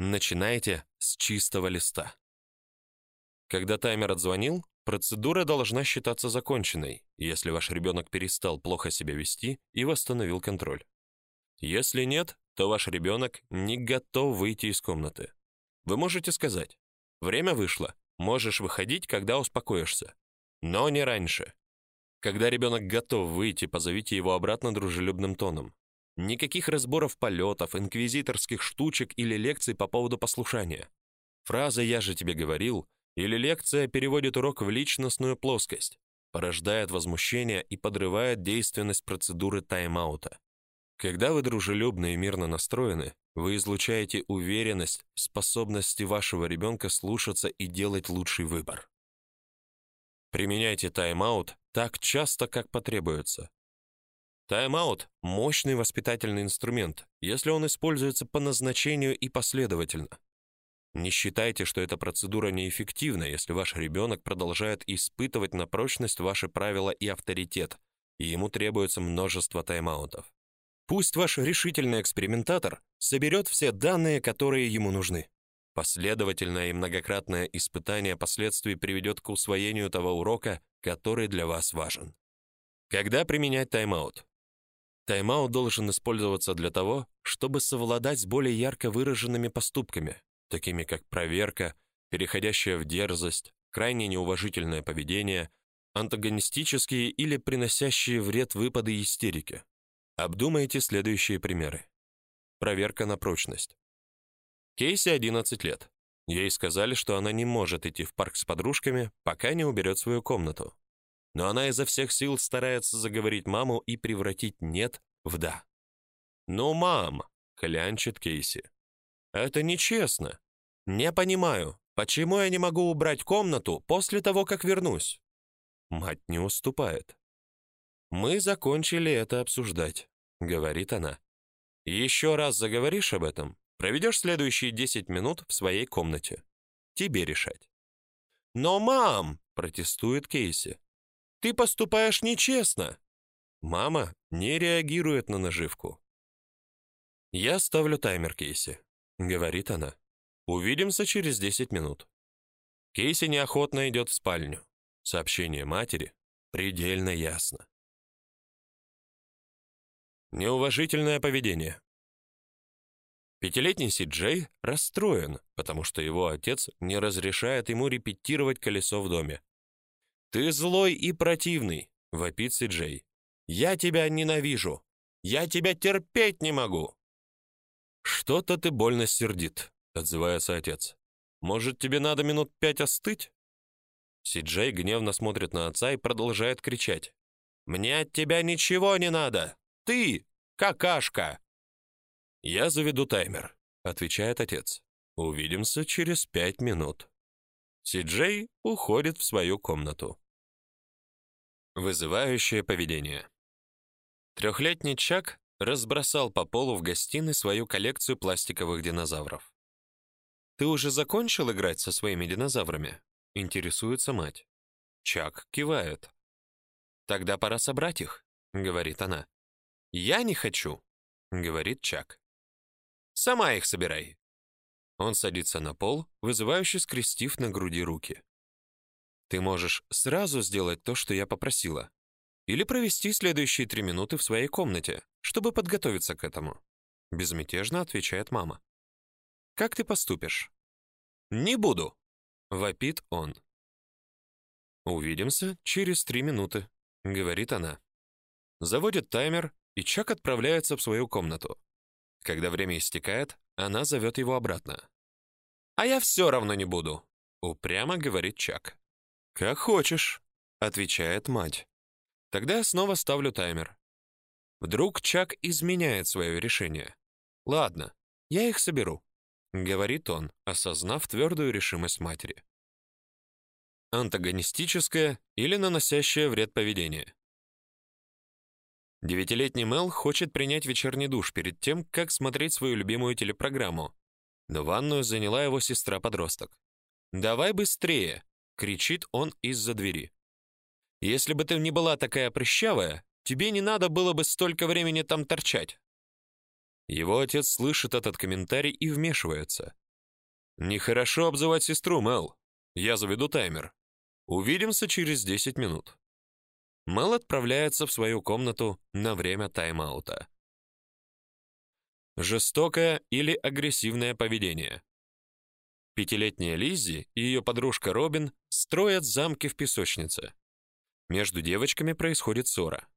Начинайте с чистого листа. Когда таймер отзвонил, процедура должна считаться законченной, если ваш ребенок перестал плохо себя вести и восстановил контроль. Если нет, то ваш ребенок не готов выйти из комнаты. Вы можете сказать: "Время вышло. Можешь выходить, когда успокоишься". Но не раньше. Когда ребенок готов выйти, позовите его обратно дружелюбным тоном. Никаких разборов полетов, инквизиторских штучек или лекций по поводу послушания. Фраза «я же тебе говорил» или лекция переводит урок в личностную плоскость, порождает возмущение и подрывает действенность процедуры тайм-аута. Когда вы дружелюбны и мирно настроены, вы излучаете уверенность в способности вашего ребенка слушаться и делать лучший выбор. Применяйте тайм-аут так часто, как потребуется. Тайм-аут – мощный воспитательный инструмент, если он используется по назначению и последовательно. Не считайте, что эта процедура неэффективна, если ваш ребенок продолжает испытывать на прочность ваши правила и авторитет, и ему требуется множество тайм-аутов. Пусть ваш решительный экспериментатор соберет все данные, которые ему нужны. Последовательное и многократное испытание последствий приведет к усвоению того урока, который для вас важен. Когда применять тайм-аут? Тайм-аут должен использоваться для того, чтобы совладать с более ярко выраженными поступками, такими как проверка, переходящая в дерзость, крайне неуважительное поведение, антагонистические или приносящие вред выпады истерики. Обдумайте следующие примеры. Проверка на прочность. Кейси 11 лет. Ей сказали, что она не может идти в парк с подружками, пока не уберет свою комнату. Но она изо всех сил старается заговорить маму и превратить «нет» в «да». «Ну, мам!» — клянчит Кейси. «Это нечестно. Не понимаю, почему я не могу убрать комнату после того, как вернусь?» Мать не уступает. «Мы закончили это обсуждать», — говорит она. «Еще раз заговоришь об этом, Проведешь следующие 10 минут в своей комнате. Тебе решать. Но, мам, протестует Кейси. Ты поступаешь нечестно. Мама не реагирует на наживку. Я ставлю таймер, Кейси, говорит она. Увидимся через 10 минут. Кейси неохотно идет в спальню. Сообщение матери предельно ясно. Неуважительное поведение. Пятилетний Си-Джей расстроен, потому что его отец не разрешает ему репетировать колесо в доме. «Ты злой и противный», — вопит Си-Джей. «Я тебя ненавижу! Я тебя терпеть не могу!» «Что-то ты больно сердит», — отзывается отец. «Может, тебе надо минут пять остыть?» Си-Джей гневно смотрит на отца и продолжает кричать. «Мне от тебя ничего не надо! Ты — какашка!» «Я заведу таймер», — отвечает отец. «Увидимся через пять минут». Си-Джей уходит в свою комнату. Вызывающее поведение. Трехлетний Чак разбросал по полу в гостиной свою коллекцию пластиковых динозавров. «Ты уже закончил играть со своими динозаврами?» — интересуется мать. Чак кивает. «Тогда пора собрать их», — говорит она. «Я не хочу», — говорит Чак. Сама их собирай. Он садится на пол, вызывающе скрестив на груди руки. Ты можешь сразу сделать то, что я попросила, или провести следующие три минуты в своей комнате, чтобы подготовиться к этому, безмятежно отвечает мама. Как ты поступишь? Не буду, вопит он. Увидимся через три минуты, говорит она. Заводит таймер, и Чак отправляется в свою комнату. Когда время истекает, она зовет его обратно. «А я все равно не буду», — упрямо говорит Чак. «Как хочешь», — отвечает мать. Тогда я снова ставлю таймер. Вдруг Чак изменяет свое решение. «Ладно, я их соберу», — говорит он, осознав твердую решимость матери. Антагонистическое или наносящее вред поведение. Девятилетний Мел хочет принять вечерний душ перед тем, как смотреть свою любимую телепрограмму. Но ванную заняла его сестра-подросток. Давай быстрее, кричит он из-за двери. Если бы ты не была такая прыщавая, тебе не надо было бы столько времени там торчать. Его отец слышит этот комментарий и вмешивается. Нехорошо обзывать сестру, Мел. Я заведу таймер. Увидимся через 10 минут. Мел отправляется в свою комнату на время тайм-аута. Жестокое или агрессивное поведение. Пятилетняя Лиззи и ее подружка Робин строят замки в песочнице. Между девочками происходит ссора.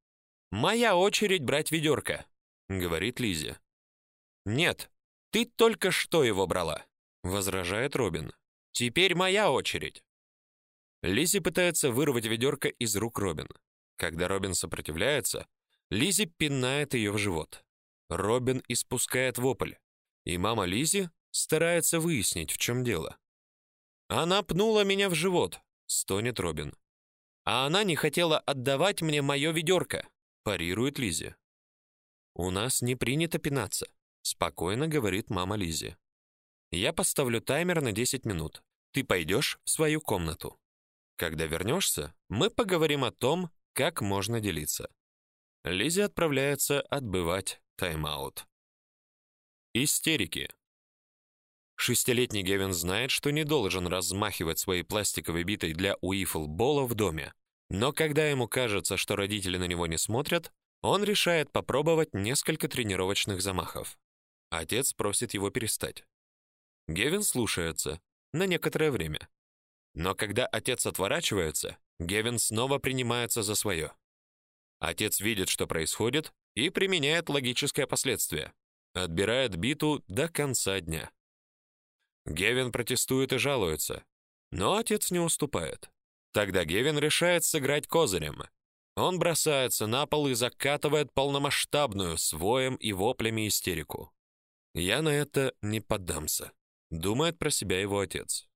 «Моя очередь брать ведерко», — говорит Лиззи. «Нет, ты только что его брала», — возражает Робин. «Теперь моя очередь». Лиззи пытается вырвать ведерко из рук Робин. Когда Робин сопротивляется, Лиззи пинает ее в живот. Робин испускает вопль, и мама Лиззи старается выяснить, в чем дело. Она пнула меня в живот, стонет Робин. А она не хотела отдавать мне мое ведерко, парирует Лиззи. У нас не принято пинаться, спокойно говорит мама Лиззи. Я поставлю таймер на 10 минут. Ты пойдешь в свою комнату. Когда вернешься, мы поговорим о том, как можно делиться. Лиззи отправляется отбывать тайм-аут. Истерики. Шестилетний Гевин знает, что не должен размахивать своей пластиковой битой для уифл-бола в доме. Но когда ему кажется, что родители на него не смотрят, он решает попробовать несколько тренировочных замахов. Отец просит его перестать. Гевин слушается на некоторое время. Но когда отец отворачивается, Гевин снова принимается за свое. Отец видит, что происходит, и применяет логическое последствие. Отбирает биту до конца дня. Гевин протестует и жалуется, но отец не уступает. Тогда Гевин решает сыграть козырем. Он бросается на пол и закатывает полномасштабную с воем и воплями истерику. Я на это не поддамся, думает про себя его отец.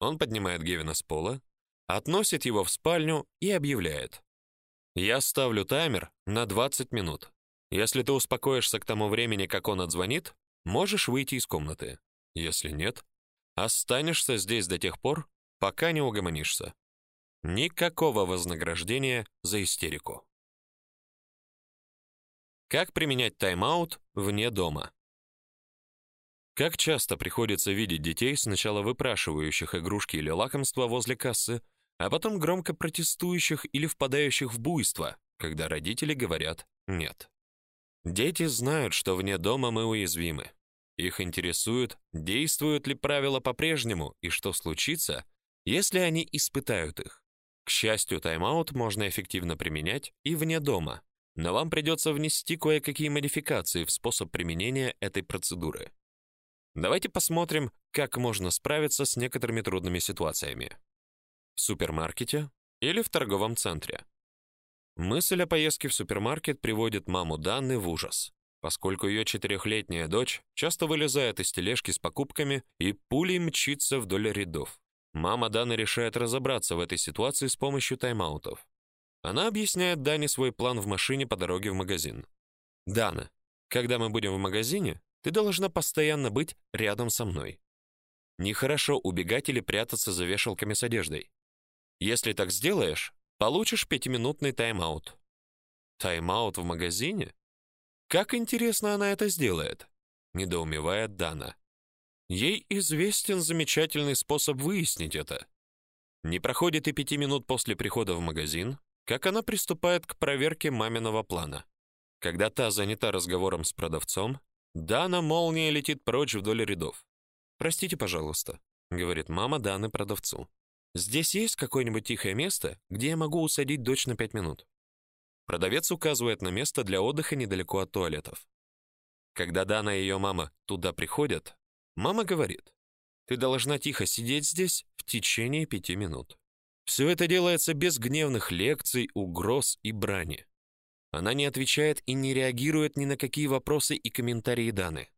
Он поднимает Гевина с пола, относит его в спальню и объявляет: "Я ставлю таймер на 20 минут. Если ты успокоишься к тому времени, как он отзвонит, можешь выйти из комнаты. Если нет, останешься здесь до тех пор, пока не угомонишься. Никакого вознаграждения за истерику. Как применять тайм-аут вне дома? Как часто приходится видеть детей, сначала выпрашивающих игрушки или лакомства возле кассы, а потом громко протестующих или впадающих в буйство, когда родители говорят «нет». Дети знают, что вне дома мы уязвимы, их интересует, действуют ли правила по-прежнему и что случится, если они испытают их. К счастью, тайм-аут можно эффективно применять и вне дома, но вам придется внести кое-какие модификации в способ применения этой процедуры. Давайте посмотрим, как можно справиться с некоторыми трудными ситуациями. В супермаркете или в торговом центре. Мысль о поездке в супермаркет приводит маму Данны в ужас поскольку ее четырехлетняя дочь часто вылезает из тележки с покупками и пулей мчится вдоль рядов. Мама Даны решает разобраться в этой ситуации с помощью тайм-аутов. Она объясняет Дане свой план в машине по дороге в магазин. «Дана, когда мы будем в магазине, ты должна постоянно быть рядом со мной. Нехорошо убегать или прятаться за вешалками с одеждой. Если так сделаешь, получишь пятиминутный тайм-аут». «Тайм-аут в магазине?» Как интересно она это сделает? недоумевает Дана. Ей известен замечательный способ выяснить это. Не проходит и пяти минут после прихода в магазин, как она приступает к проверке маминого плана. Когда та занята разговором с продавцом, Дана молнией летит прочь вдоль рядов. "Простите, пожалуйста", говорит мама Даны продавцу. "Здесь есть какое-нибудь тихое место, где я могу усадить дочь на пять минут?" Продавец указывает на место для отдыха недалеко от туалетов. Когда Дана и ее мама туда приходят, мама говорит: "Ты должна тихо сидеть здесь в течение пяти минут". Все это делается без гневных лекций, угроз и брани. Она не отвечает и не реагирует ни на какие вопросы и комментарии Даны.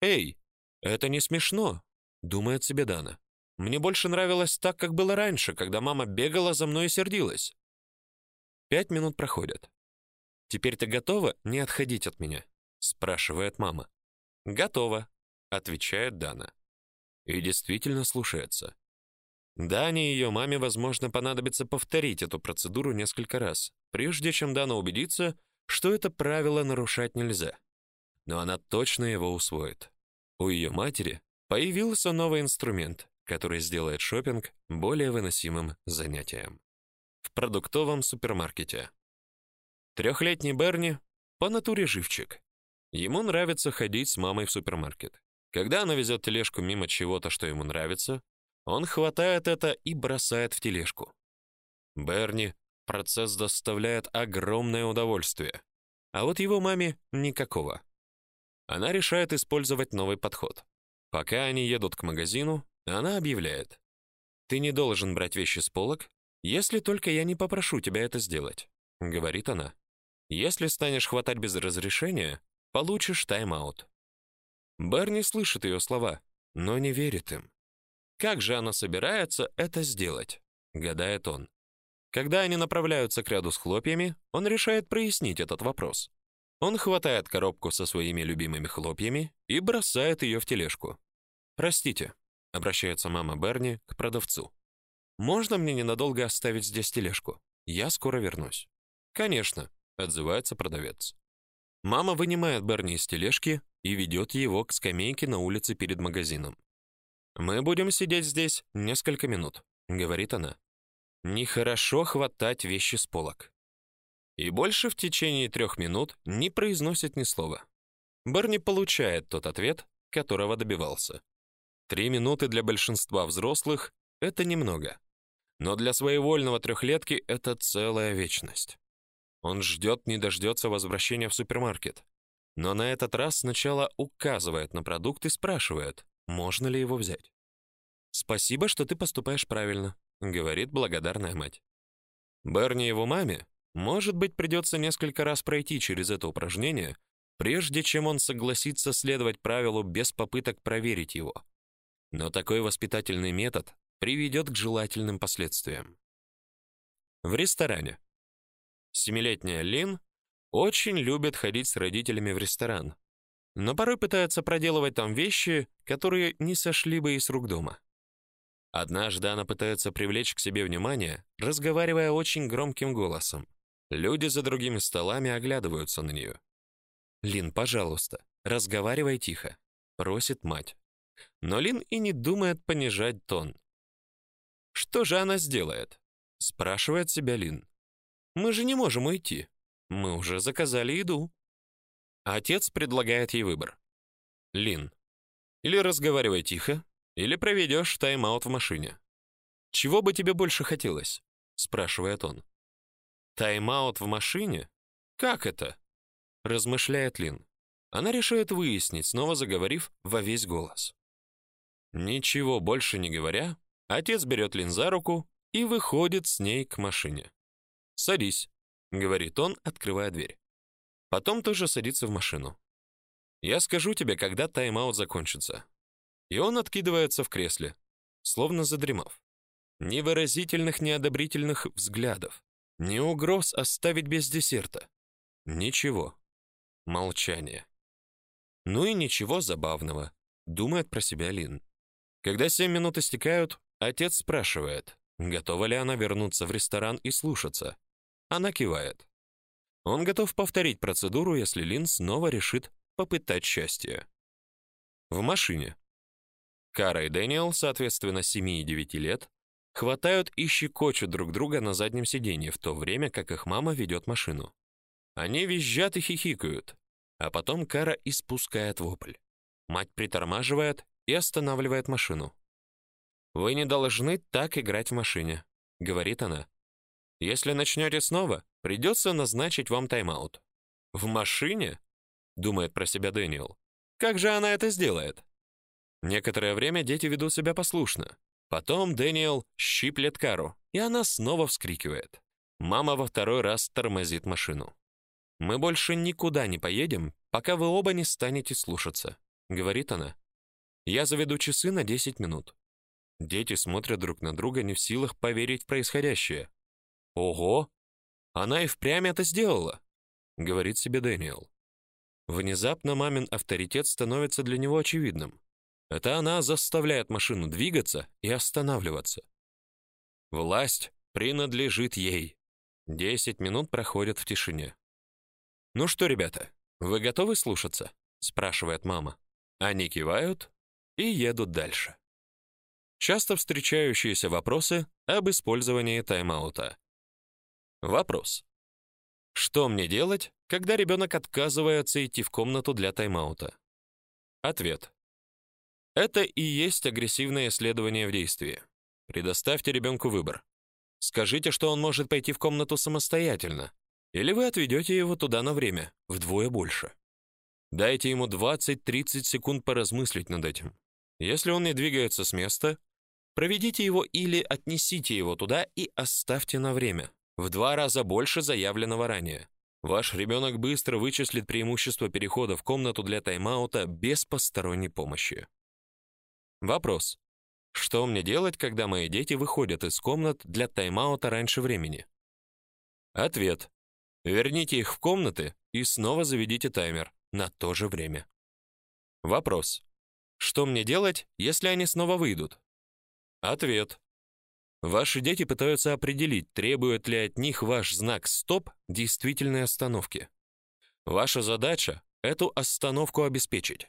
"Эй, это не смешно", думает себе Дана. "Мне больше нравилось так, как было раньше, когда мама бегала за мной и сердилась". Пять минут проходят. «Теперь ты готова не отходить от меня?» — спрашивает мама. «Готова», — отвечает Дана. И действительно слушается. Дане и ее маме, возможно, понадобится повторить эту процедуру несколько раз, прежде чем Дана убедится, что это правило нарушать нельзя. Но она точно его усвоит. У ее матери появился новый инструмент, который сделает шопинг более выносимым занятием. В продуктовом супермаркете. Трехлетний Берни по натуре живчик. Ему нравится ходить с мамой в супермаркет. Когда она везет тележку мимо чего-то, что ему нравится, он хватает это и бросает в тележку. Берни процесс доставляет огромное удовольствие, а вот его маме никакого. Она решает использовать новый подход. Пока они едут к магазину, она объявляет: "Ты не должен брать вещи с полок, если только я не попрошу тебя это сделать", говорит она. "Если станешь хватать без разрешения, получишь тайм-аут". Берни слышит ее слова, но не верит им. Как же она собирается это сделать? гадает он. Когда они направляются к ряду с хлопьями, он решает прояснить этот вопрос. Он хватает коробку со своими любимыми хлопьями и бросает ее в тележку. "Простите", обращается мама Берни к продавцу. "Можно мне ненадолго оставить здесь тележку? Я скоро вернусь". "Конечно", отзывается продавец. Мама вынимает Берни из тележки и ведет его к скамейке на улице перед магазином. Мы будем сидеть здесь несколько минут, говорит она. Нехорошо хватать вещи с полок. И больше в течение трех минут не произносит ни слова. Берни получает тот ответ, которого добивался. Три минуты для большинства взрослых это немного, но для своевольного трехлетки это целая вечность. Он ждет не дождется возвращения в супермаркет. Но на этот раз сначала указывает на продукт и спрашивает: можно ли его взять. Спасибо, что ты поступаешь правильно, говорит благодарная мать. Берни его маме, может быть, придется несколько раз пройти через это упражнение, прежде чем он согласится следовать правилу без попыток проверить его. Но такой воспитательный метод приведет к желательным последствиям. В ресторане. Семилетняя Лин очень любит ходить с родителями в ресторан, но порой пытается проделывать там вещи, которые не сошли бы из рук дома. Однажды она пытается привлечь к себе внимание, разговаривая очень громким голосом. Люди за другими столами оглядываются на нее. "Лин, пожалуйста, разговаривай тихо", просит мать. Но Лин и не думает понижать тон. Что же она сделает? спрашивает себя Лин. Мы же не можем уйти. Мы уже заказали еду. Отец предлагает ей выбор. Лин, или разговаривай тихо, или проведешь тайм-аут в машине. Чего бы тебе больше хотелось? спрашивает он. Тайм-аут в машине? Как это? размышляет Лин. Она решает выяснить, снова заговорив во весь голос. Ничего больше не говоря, отец берет Лин за руку и выходит с ней к машине. "Садись", говорит он, открывая дверь. Потом тоже садится в машину. Я скажу тебе, когда тайм-аут закончится. И он откидывается в кресле, словно задремав. Ни выразительных, ни одобрительных взглядов, ни угроз оставить без десерта. Ничего. Молчание. Ну и ничего забавного, думает про себя Лин. Когда семь минут истекают, отец спрашивает, готова ли она вернуться в ресторан и слушаться. Она кивает. Он готов повторить процедуру, если Лин снова решит попытать счастье. В машине. Кара и Дэниел, соответственно, 7 и 9 лет, хватают и щекочут друг друга на заднем сиденье, в то время как их мама ведет машину. Они визжат и хихикают, а потом Кара испускает вопль. Мать притормаживает и останавливает машину. Вы не должны так играть в машине, говорит она. Если начнете снова, придется назначить вам тайм-аут. В машине? думает про себя Дэниел. Как же она это сделает? Некоторое время дети ведут себя послушно. Потом Дэниел щиплет Кару, и она снова вскрикивает. Мама во второй раз тормозит машину. Мы больше никуда не поедем, пока вы оба не станете слушаться, говорит она. Я заведу часы на 10 минут. Дети смотрят друг на друга, не в силах поверить в происходящее. Ого! Она и впрямь это сделала, говорит себе Дэниел. Внезапно мамин авторитет становится для него очевидным. Это она заставляет машину двигаться и останавливаться. Власть принадлежит ей. 10 минут проходят в тишине. Ну что, ребята, вы готовы слушаться? спрашивает мама. Они кивают и едут дальше. Часто встречающиеся вопросы об использовании тайм-аута. Вопрос. Что мне делать, когда ребенок отказывается идти в комнату для тайм-аута? Ответ. Это и есть агрессивное исследование в действии. Предоставьте ребенку выбор. Скажите, что он может пойти в комнату самостоятельно, или вы отведете его туда на время, вдвое больше. Дайте ему 20-30 секунд поразмыслить над этим. Если он не двигается с места, проведите его или отнесите его туда и оставьте на время, в два раза больше заявленного ранее. Ваш ребенок быстро вычислит преимущество перехода в комнату для тайм-аута без посторонней помощи. Вопрос. Что мне делать, когда мои дети выходят из комнат для тайм-аута раньше времени? Ответ. Верните их в комнаты и снова заведите таймер на то же время. Вопрос. Что мне делать, если они снова выйдут? Ответ. Ваши дети пытаются определить, требует ли от них ваш знак стоп действительной остановки. Ваша задача эту остановку обеспечить.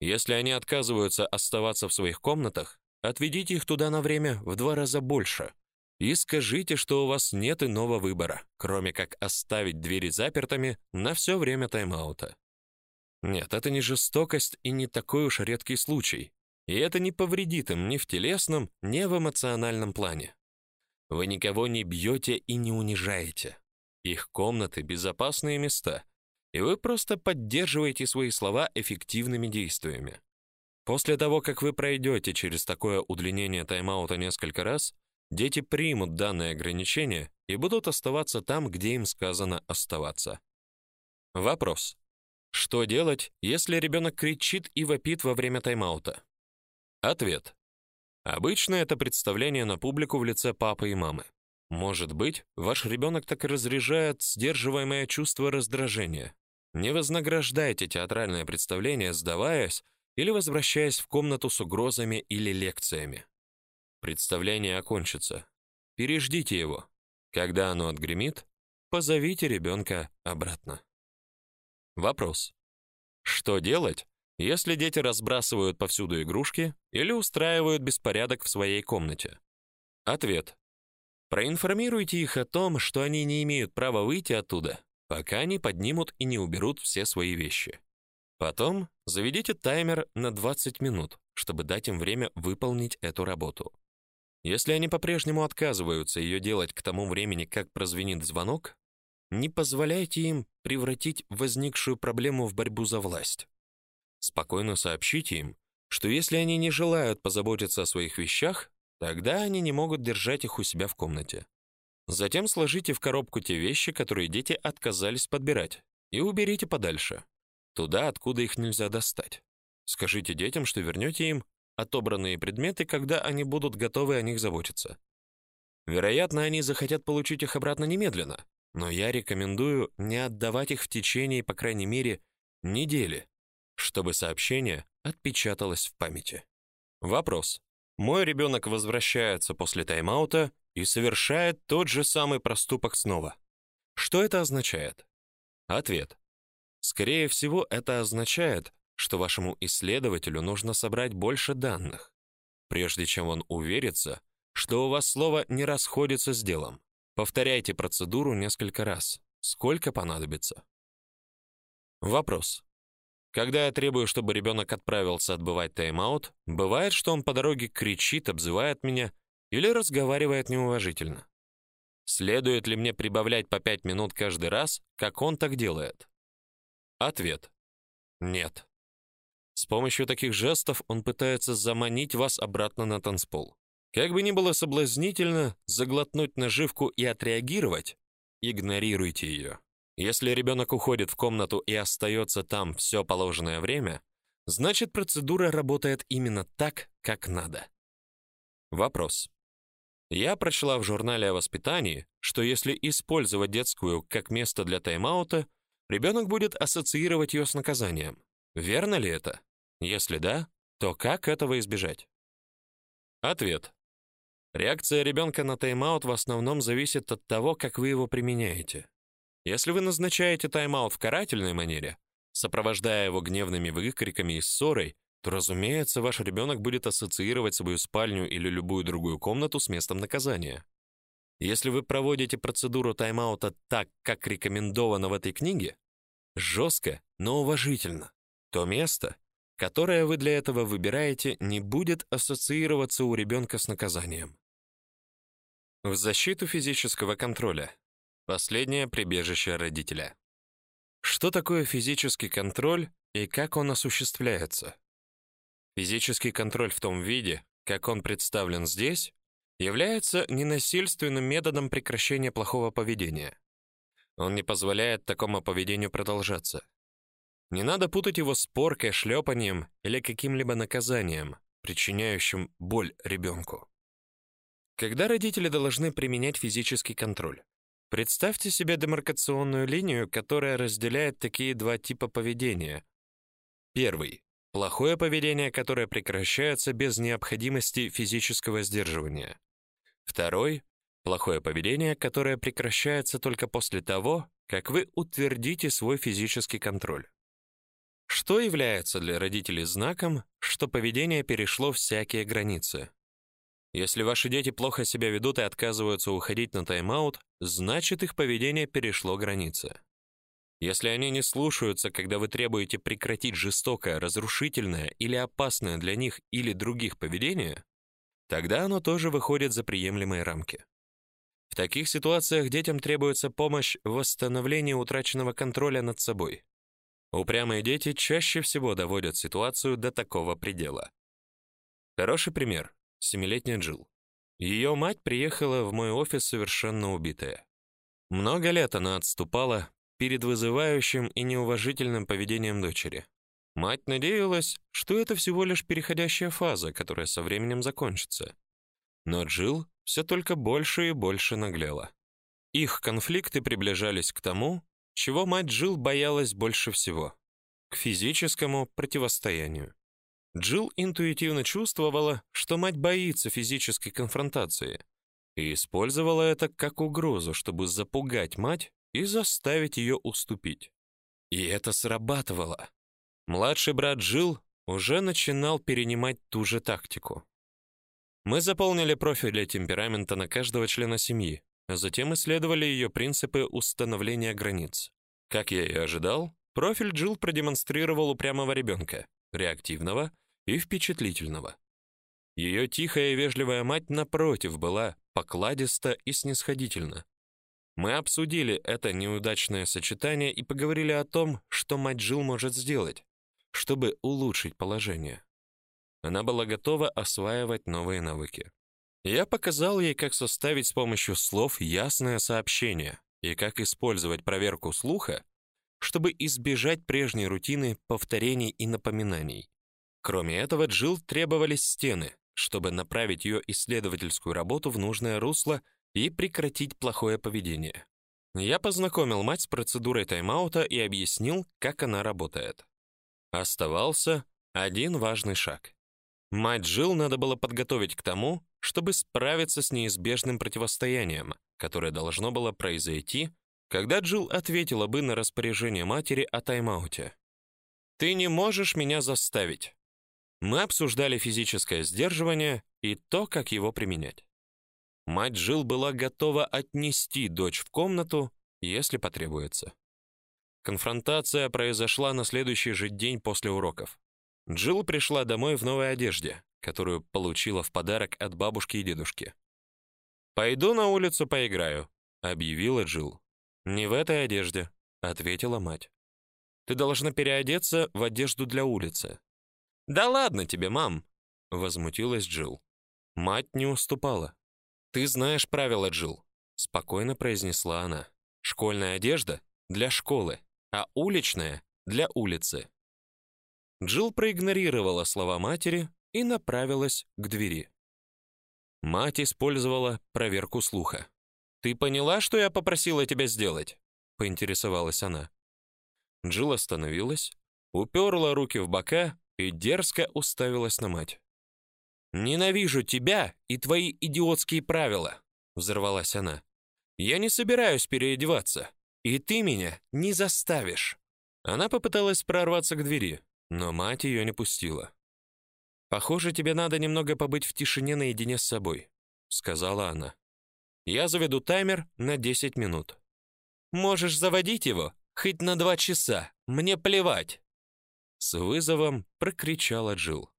Если они отказываются оставаться в своих комнатах, отведите их туда на время в два раза больше и скажите, что у вас нет иного выбора, кроме как оставить двери запертыми на все время тайм-аута. Нет, это не жестокость и не такой уж редкий случай. И это не повредит им ни в телесном, ни в эмоциональном плане. Вы никого не бьете и не унижаете. Их комнаты безопасные места, и вы просто поддерживаете свои слова эффективными действиями. После того, как вы пройдете через такое удлинение тайм-аута несколько раз, дети примут данное ограничение и будут оставаться там, где им сказано оставаться. Вопрос. Что делать, если ребенок кричит и вопит во время тайм-аута? Ответ. Обычно это представление на публику в лице папы и мамы. Может быть, ваш ребенок так и разряжает сдерживаемое чувство раздражения. Не вознаграждайте театральное представление, сдаваясь или возвращаясь в комнату с угрозами или лекциями. Представление окончится. Переждите его. Когда оно отгремит, позовите ребенка обратно. Вопрос. Что делать, если дети разбрасывают повсюду игрушки или устраивают беспорядок в своей комнате? Ответ. Проинформируйте их о том, что они не имеют права выйти оттуда, пока не поднимут и не уберут все свои вещи. Потом заведите таймер на 20 минут, чтобы дать им время выполнить эту работу. Если они по-прежнему отказываются ее делать к тому времени, как прозвенит звонок, не позволяйте им превратить возникшую проблему в борьбу за власть. Спокойно сообщите им, что если они не желают позаботиться о своих вещах, тогда они не могут держать их у себя в комнате. Затем сложите в коробку те вещи, которые дети отказались подбирать, и уберите подальше, туда, откуда их нельзя достать. Скажите детям, что вернете им отобранные предметы, когда они будут готовы о них заботиться. Вероятно, они захотят получить их обратно немедленно, но я рекомендую не отдавать их в течение, по крайней мере, недели, чтобы сообщение отпечаталось в памяти. Вопрос. Мой ребенок возвращается после тайм-аута и совершает тот же самый проступок снова. Что это означает? Ответ. Скорее всего, это означает, что вашему исследователю нужно собрать больше данных, прежде чем он уверится, что у вас слово не расходится с делом. Повторяйте процедуру несколько раз, сколько понадобится. Вопрос. Когда я требую, чтобы ребенок отправился отбывать тайм-аут, бывает, что он по дороге кричит, обзывает меня или разговаривает неуважительно. Следует ли мне прибавлять по пять минут каждый раз, как он так делает? Ответ. Нет. С помощью таких жестов он пытается заманить вас обратно на танцпол. Как бы ни было соблазнительно заглотнуть наживку и отреагировать, игнорируйте ее. Если ребенок уходит в комнату и остается там все положенное время, значит процедура работает именно так, как надо. Вопрос. Я прочла в журнале о воспитании, что если использовать детскую как место для тайм-аута, ребенок будет ассоциировать ее с наказанием. Верно ли это? Если да, то как этого избежать? Ответ. Реакция ребенка на тайм-аут в основном зависит от того, как вы его применяете. Если вы назначаете тайм-аут в карательной манере, сопровождая его гневными выкриками и ссорой, то, разумеется, ваш ребенок будет ассоциировать свою спальню или любую другую комнату с местом наказания. Если вы проводите процедуру тайм-аута так, как рекомендовано в этой книге, жестко, но уважительно, то место, которое вы для этого выбираете, не будет ассоциироваться у ребенка с наказанием. В защиту физического контроля. Последнее прибежище родителя. Что такое физический контроль и как он осуществляется? Физический контроль в том виде, как он представлен здесь, является ненасильственным методом прекращения плохого поведения. Он не позволяет такому поведению продолжаться. Не надо путать его с поркой, шлепанием или каким-либо наказанием, причиняющим боль ребенку. Когда родители должны применять физический контроль? Представьте себе демаркационную линию, которая разделяет такие два типа поведения. Первый плохое поведение, которое прекращается без необходимости физического сдерживания. Второй плохое поведение, которое прекращается только после того, как вы утвердите свой физический контроль. Что является для родителей знаком, что поведение перешло всякие границы? Если ваши дети плохо себя ведут и отказываются уходить на тайм-аут, значит их поведение перешло границы. Если они не слушаются, когда вы требуете прекратить жестокое, разрушительное или опасное для них или других поведение, тогда оно тоже выходит за приемлемые рамки. В таких ситуациях детям требуется помощь в восстановлении утраченного контроля над собой. Упрямые дети чаще всего доводят ситуацию до такого предела. Хороший пример семилетняя Джилл. Ее мать приехала в мой офис совершенно убитая. Много лет она отступала перед вызывающим и неуважительным поведением дочери. Мать надеялась, что это всего лишь переходящая фаза, которая со временем закончится. Но Джилл все только больше и больше наглела. Их конфликты приближались к тому, чего мать Джилл боялась больше всего к физическому противостоянию. Джилл интуитивно чувствовала, что мать боится физической конфронтации, и использовала это как угрозу, чтобы запугать мать и заставить ее уступить. И это срабатывало. Младший брат Джилл уже начинал перенимать ту же тактику. Мы заполнили профили темперамента на каждого члена семьи, а затем исследовали ее принципы установления границ. Как я и ожидал, профиль Джилл продемонстрировал упрямого ребенка, реактивного и впечатлительного. Ее тихая и вежливая мать напротив была покладиста и снисходительна. Мы обсудили это неудачное сочетание и поговорили о том, что мать Жил может сделать, чтобы улучшить положение. Она была готова осваивать новые навыки. Я показал ей, как составить с помощью слов ясное сообщение и как использовать проверку слуха, чтобы избежать прежней рутины повторений и напоминаний. Кроме этого, Джилл требовались стены, чтобы направить ее исследовательскую работу в нужное русло и прекратить плохое поведение. Я познакомил мать с процедурой тайм-аута и объяснил, как она работает. Оставался один важный шаг. Мать Джилл надо было подготовить к тому, чтобы справиться с неизбежным противостоянием, которое должно было произойти, когда Джилл ответила бы на распоряжение матери о тайм-ауте. Ты не можешь меня заставить. Мы обсуждали физическое сдерживание и то, как его применять. Мать Жил была готова отнести дочь в комнату, если потребуется. Конфронтация произошла на следующий же день после уроков. Джилл пришла домой в новой одежде, которую получила в подарок от бабушки и дедушки. «Пойду на улицу поиграю», — объявила Джилл. «Не в этой одежде», — ответила мать. «Ты должна переодеться в одежду для улицы. Да ладно тебе, мам, возмутилась Джилл. Мать не уступала. Ты знаешь правила, Джилл, спокойно произнесла она. Школьная одежда для школы, а уличная для улицы. Джилл проигнорировала слова матери и направилась к двери. Мать использовала проверку слуха. Ты поняла, что я попросила тебя сделать? поинтересовалась она. Джилл остановилась, уперла руки в бока и дерзко уставилась на мать. Ненавижу тебя и твои идиотские правила, взорвалась она. Я не собираюсь переодеваться, и ты меня не заставишь. Она попыталась прорваться к двери, но мать ее не пустила. Похоже, тебе надо немного побыть в тишине наедине с собой, сказала она. Я заведу таймер на 10 минут. Можешь заводить его хоть на два часа. Мне плевать. С вызовом прокричала Джил.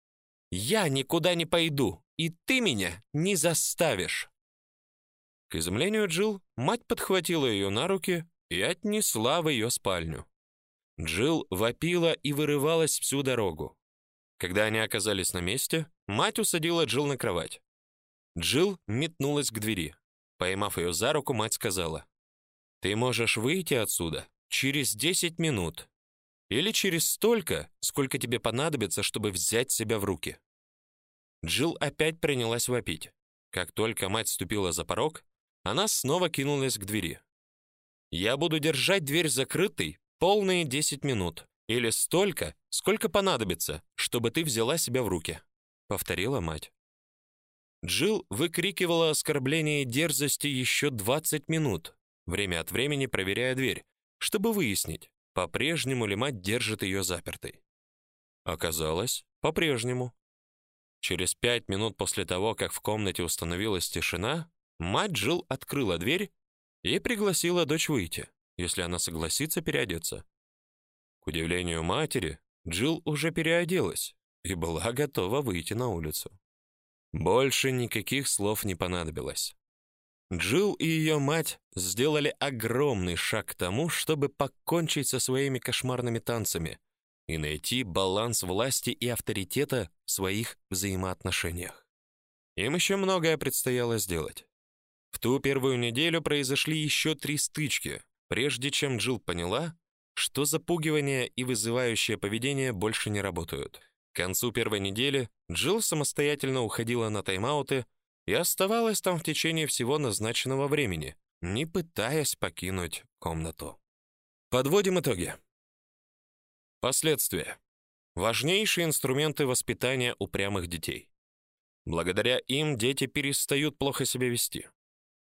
Я никуда не пойду, и ты меня не заставишь. К изумлению Джил, мать подхватила ее на руки и отнесла в ее спальню. Джил вопила и вырывалась всю дорогу. Когда они оказались на месте, мать усадила Джил на кровать. Джил метнулась к двери. Поймав ее за руку, мать сказала: "Ты можешь выйти отсюда через 10 минут или через столько, сколько тебе понадобится, чтобы взять себя в руки". Джил опять принялась вопить. Как только мать ступила за порог, она снова кинулась к двери. Я буду держать дверь закрытой полные 10 минут или столько, сколько понадобится, чтобы ты взяла себя в руки, повторила мать. Джил выкрикивала оскорбления и дерзости еще 20 минут, время от времени проверяя дверь, чтобы выяснить, по-прежнему ли мать держит ее запертой. Оказалось, по-прежнему. Через пять минут после того, как в комнате установилась тишина, мать Джил открыла дверь и пригласила дочь выйти, если она согласится переодеться. К удивлению матери, Джил уже переоделась и была готова выйти на улицу. Больше никаких слов не понадобилось. Джилл и ее мать сделали огромный шаг к тому, чтобы покончить со своими кошмарными танцами и найти баланс власти и авторитета в своих взаимоотношениях. Им еще многое предстояло сделать. В ту первую неделю произошли еще три стычки, прежде чем Джилл поняла, что запугивание и вызывающее поведение больше не работают. К концу первой недели Джилл самостоятельно уходила на тайм-ауты и оставалась там в течение всего назначенного времени, не пытаясь покинуть комнату. Подводим итоги. Последствия. Важнейшие инструменты воспитания упрямых детей. Благодаря им дети перестают плохо себя вести.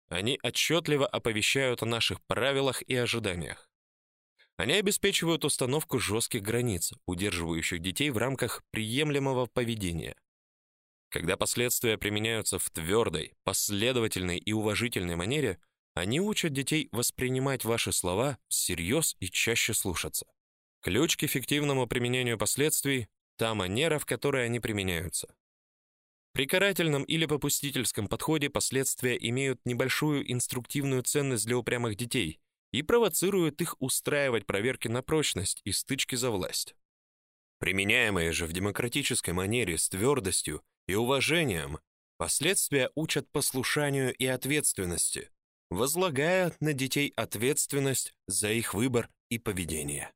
Они отчетливо оповещают о наших правилах и ожиданиях. Они обеспечивают установку жестких границ, удерживающих детей в рамках приемлемого поведения. Когда последствия применяются в твердой, последовательной и уважительной манере, они учат детей воспринимать ваши слова всерьез и чаще слушаться. Ключ к эффективному применению последствий та манера, в которой они применяются. При карательном или попустительском подходе последствия имеют небольшую инструктивную ценность для упрямых детей и провоцирует их устраивать проверки на прочность и стычки за власть. Применяемые же в демократической манере с твердостью и уважением, последствия учат послушанию и ответственности, возлагая на детей ответственность за их выбор и поведение.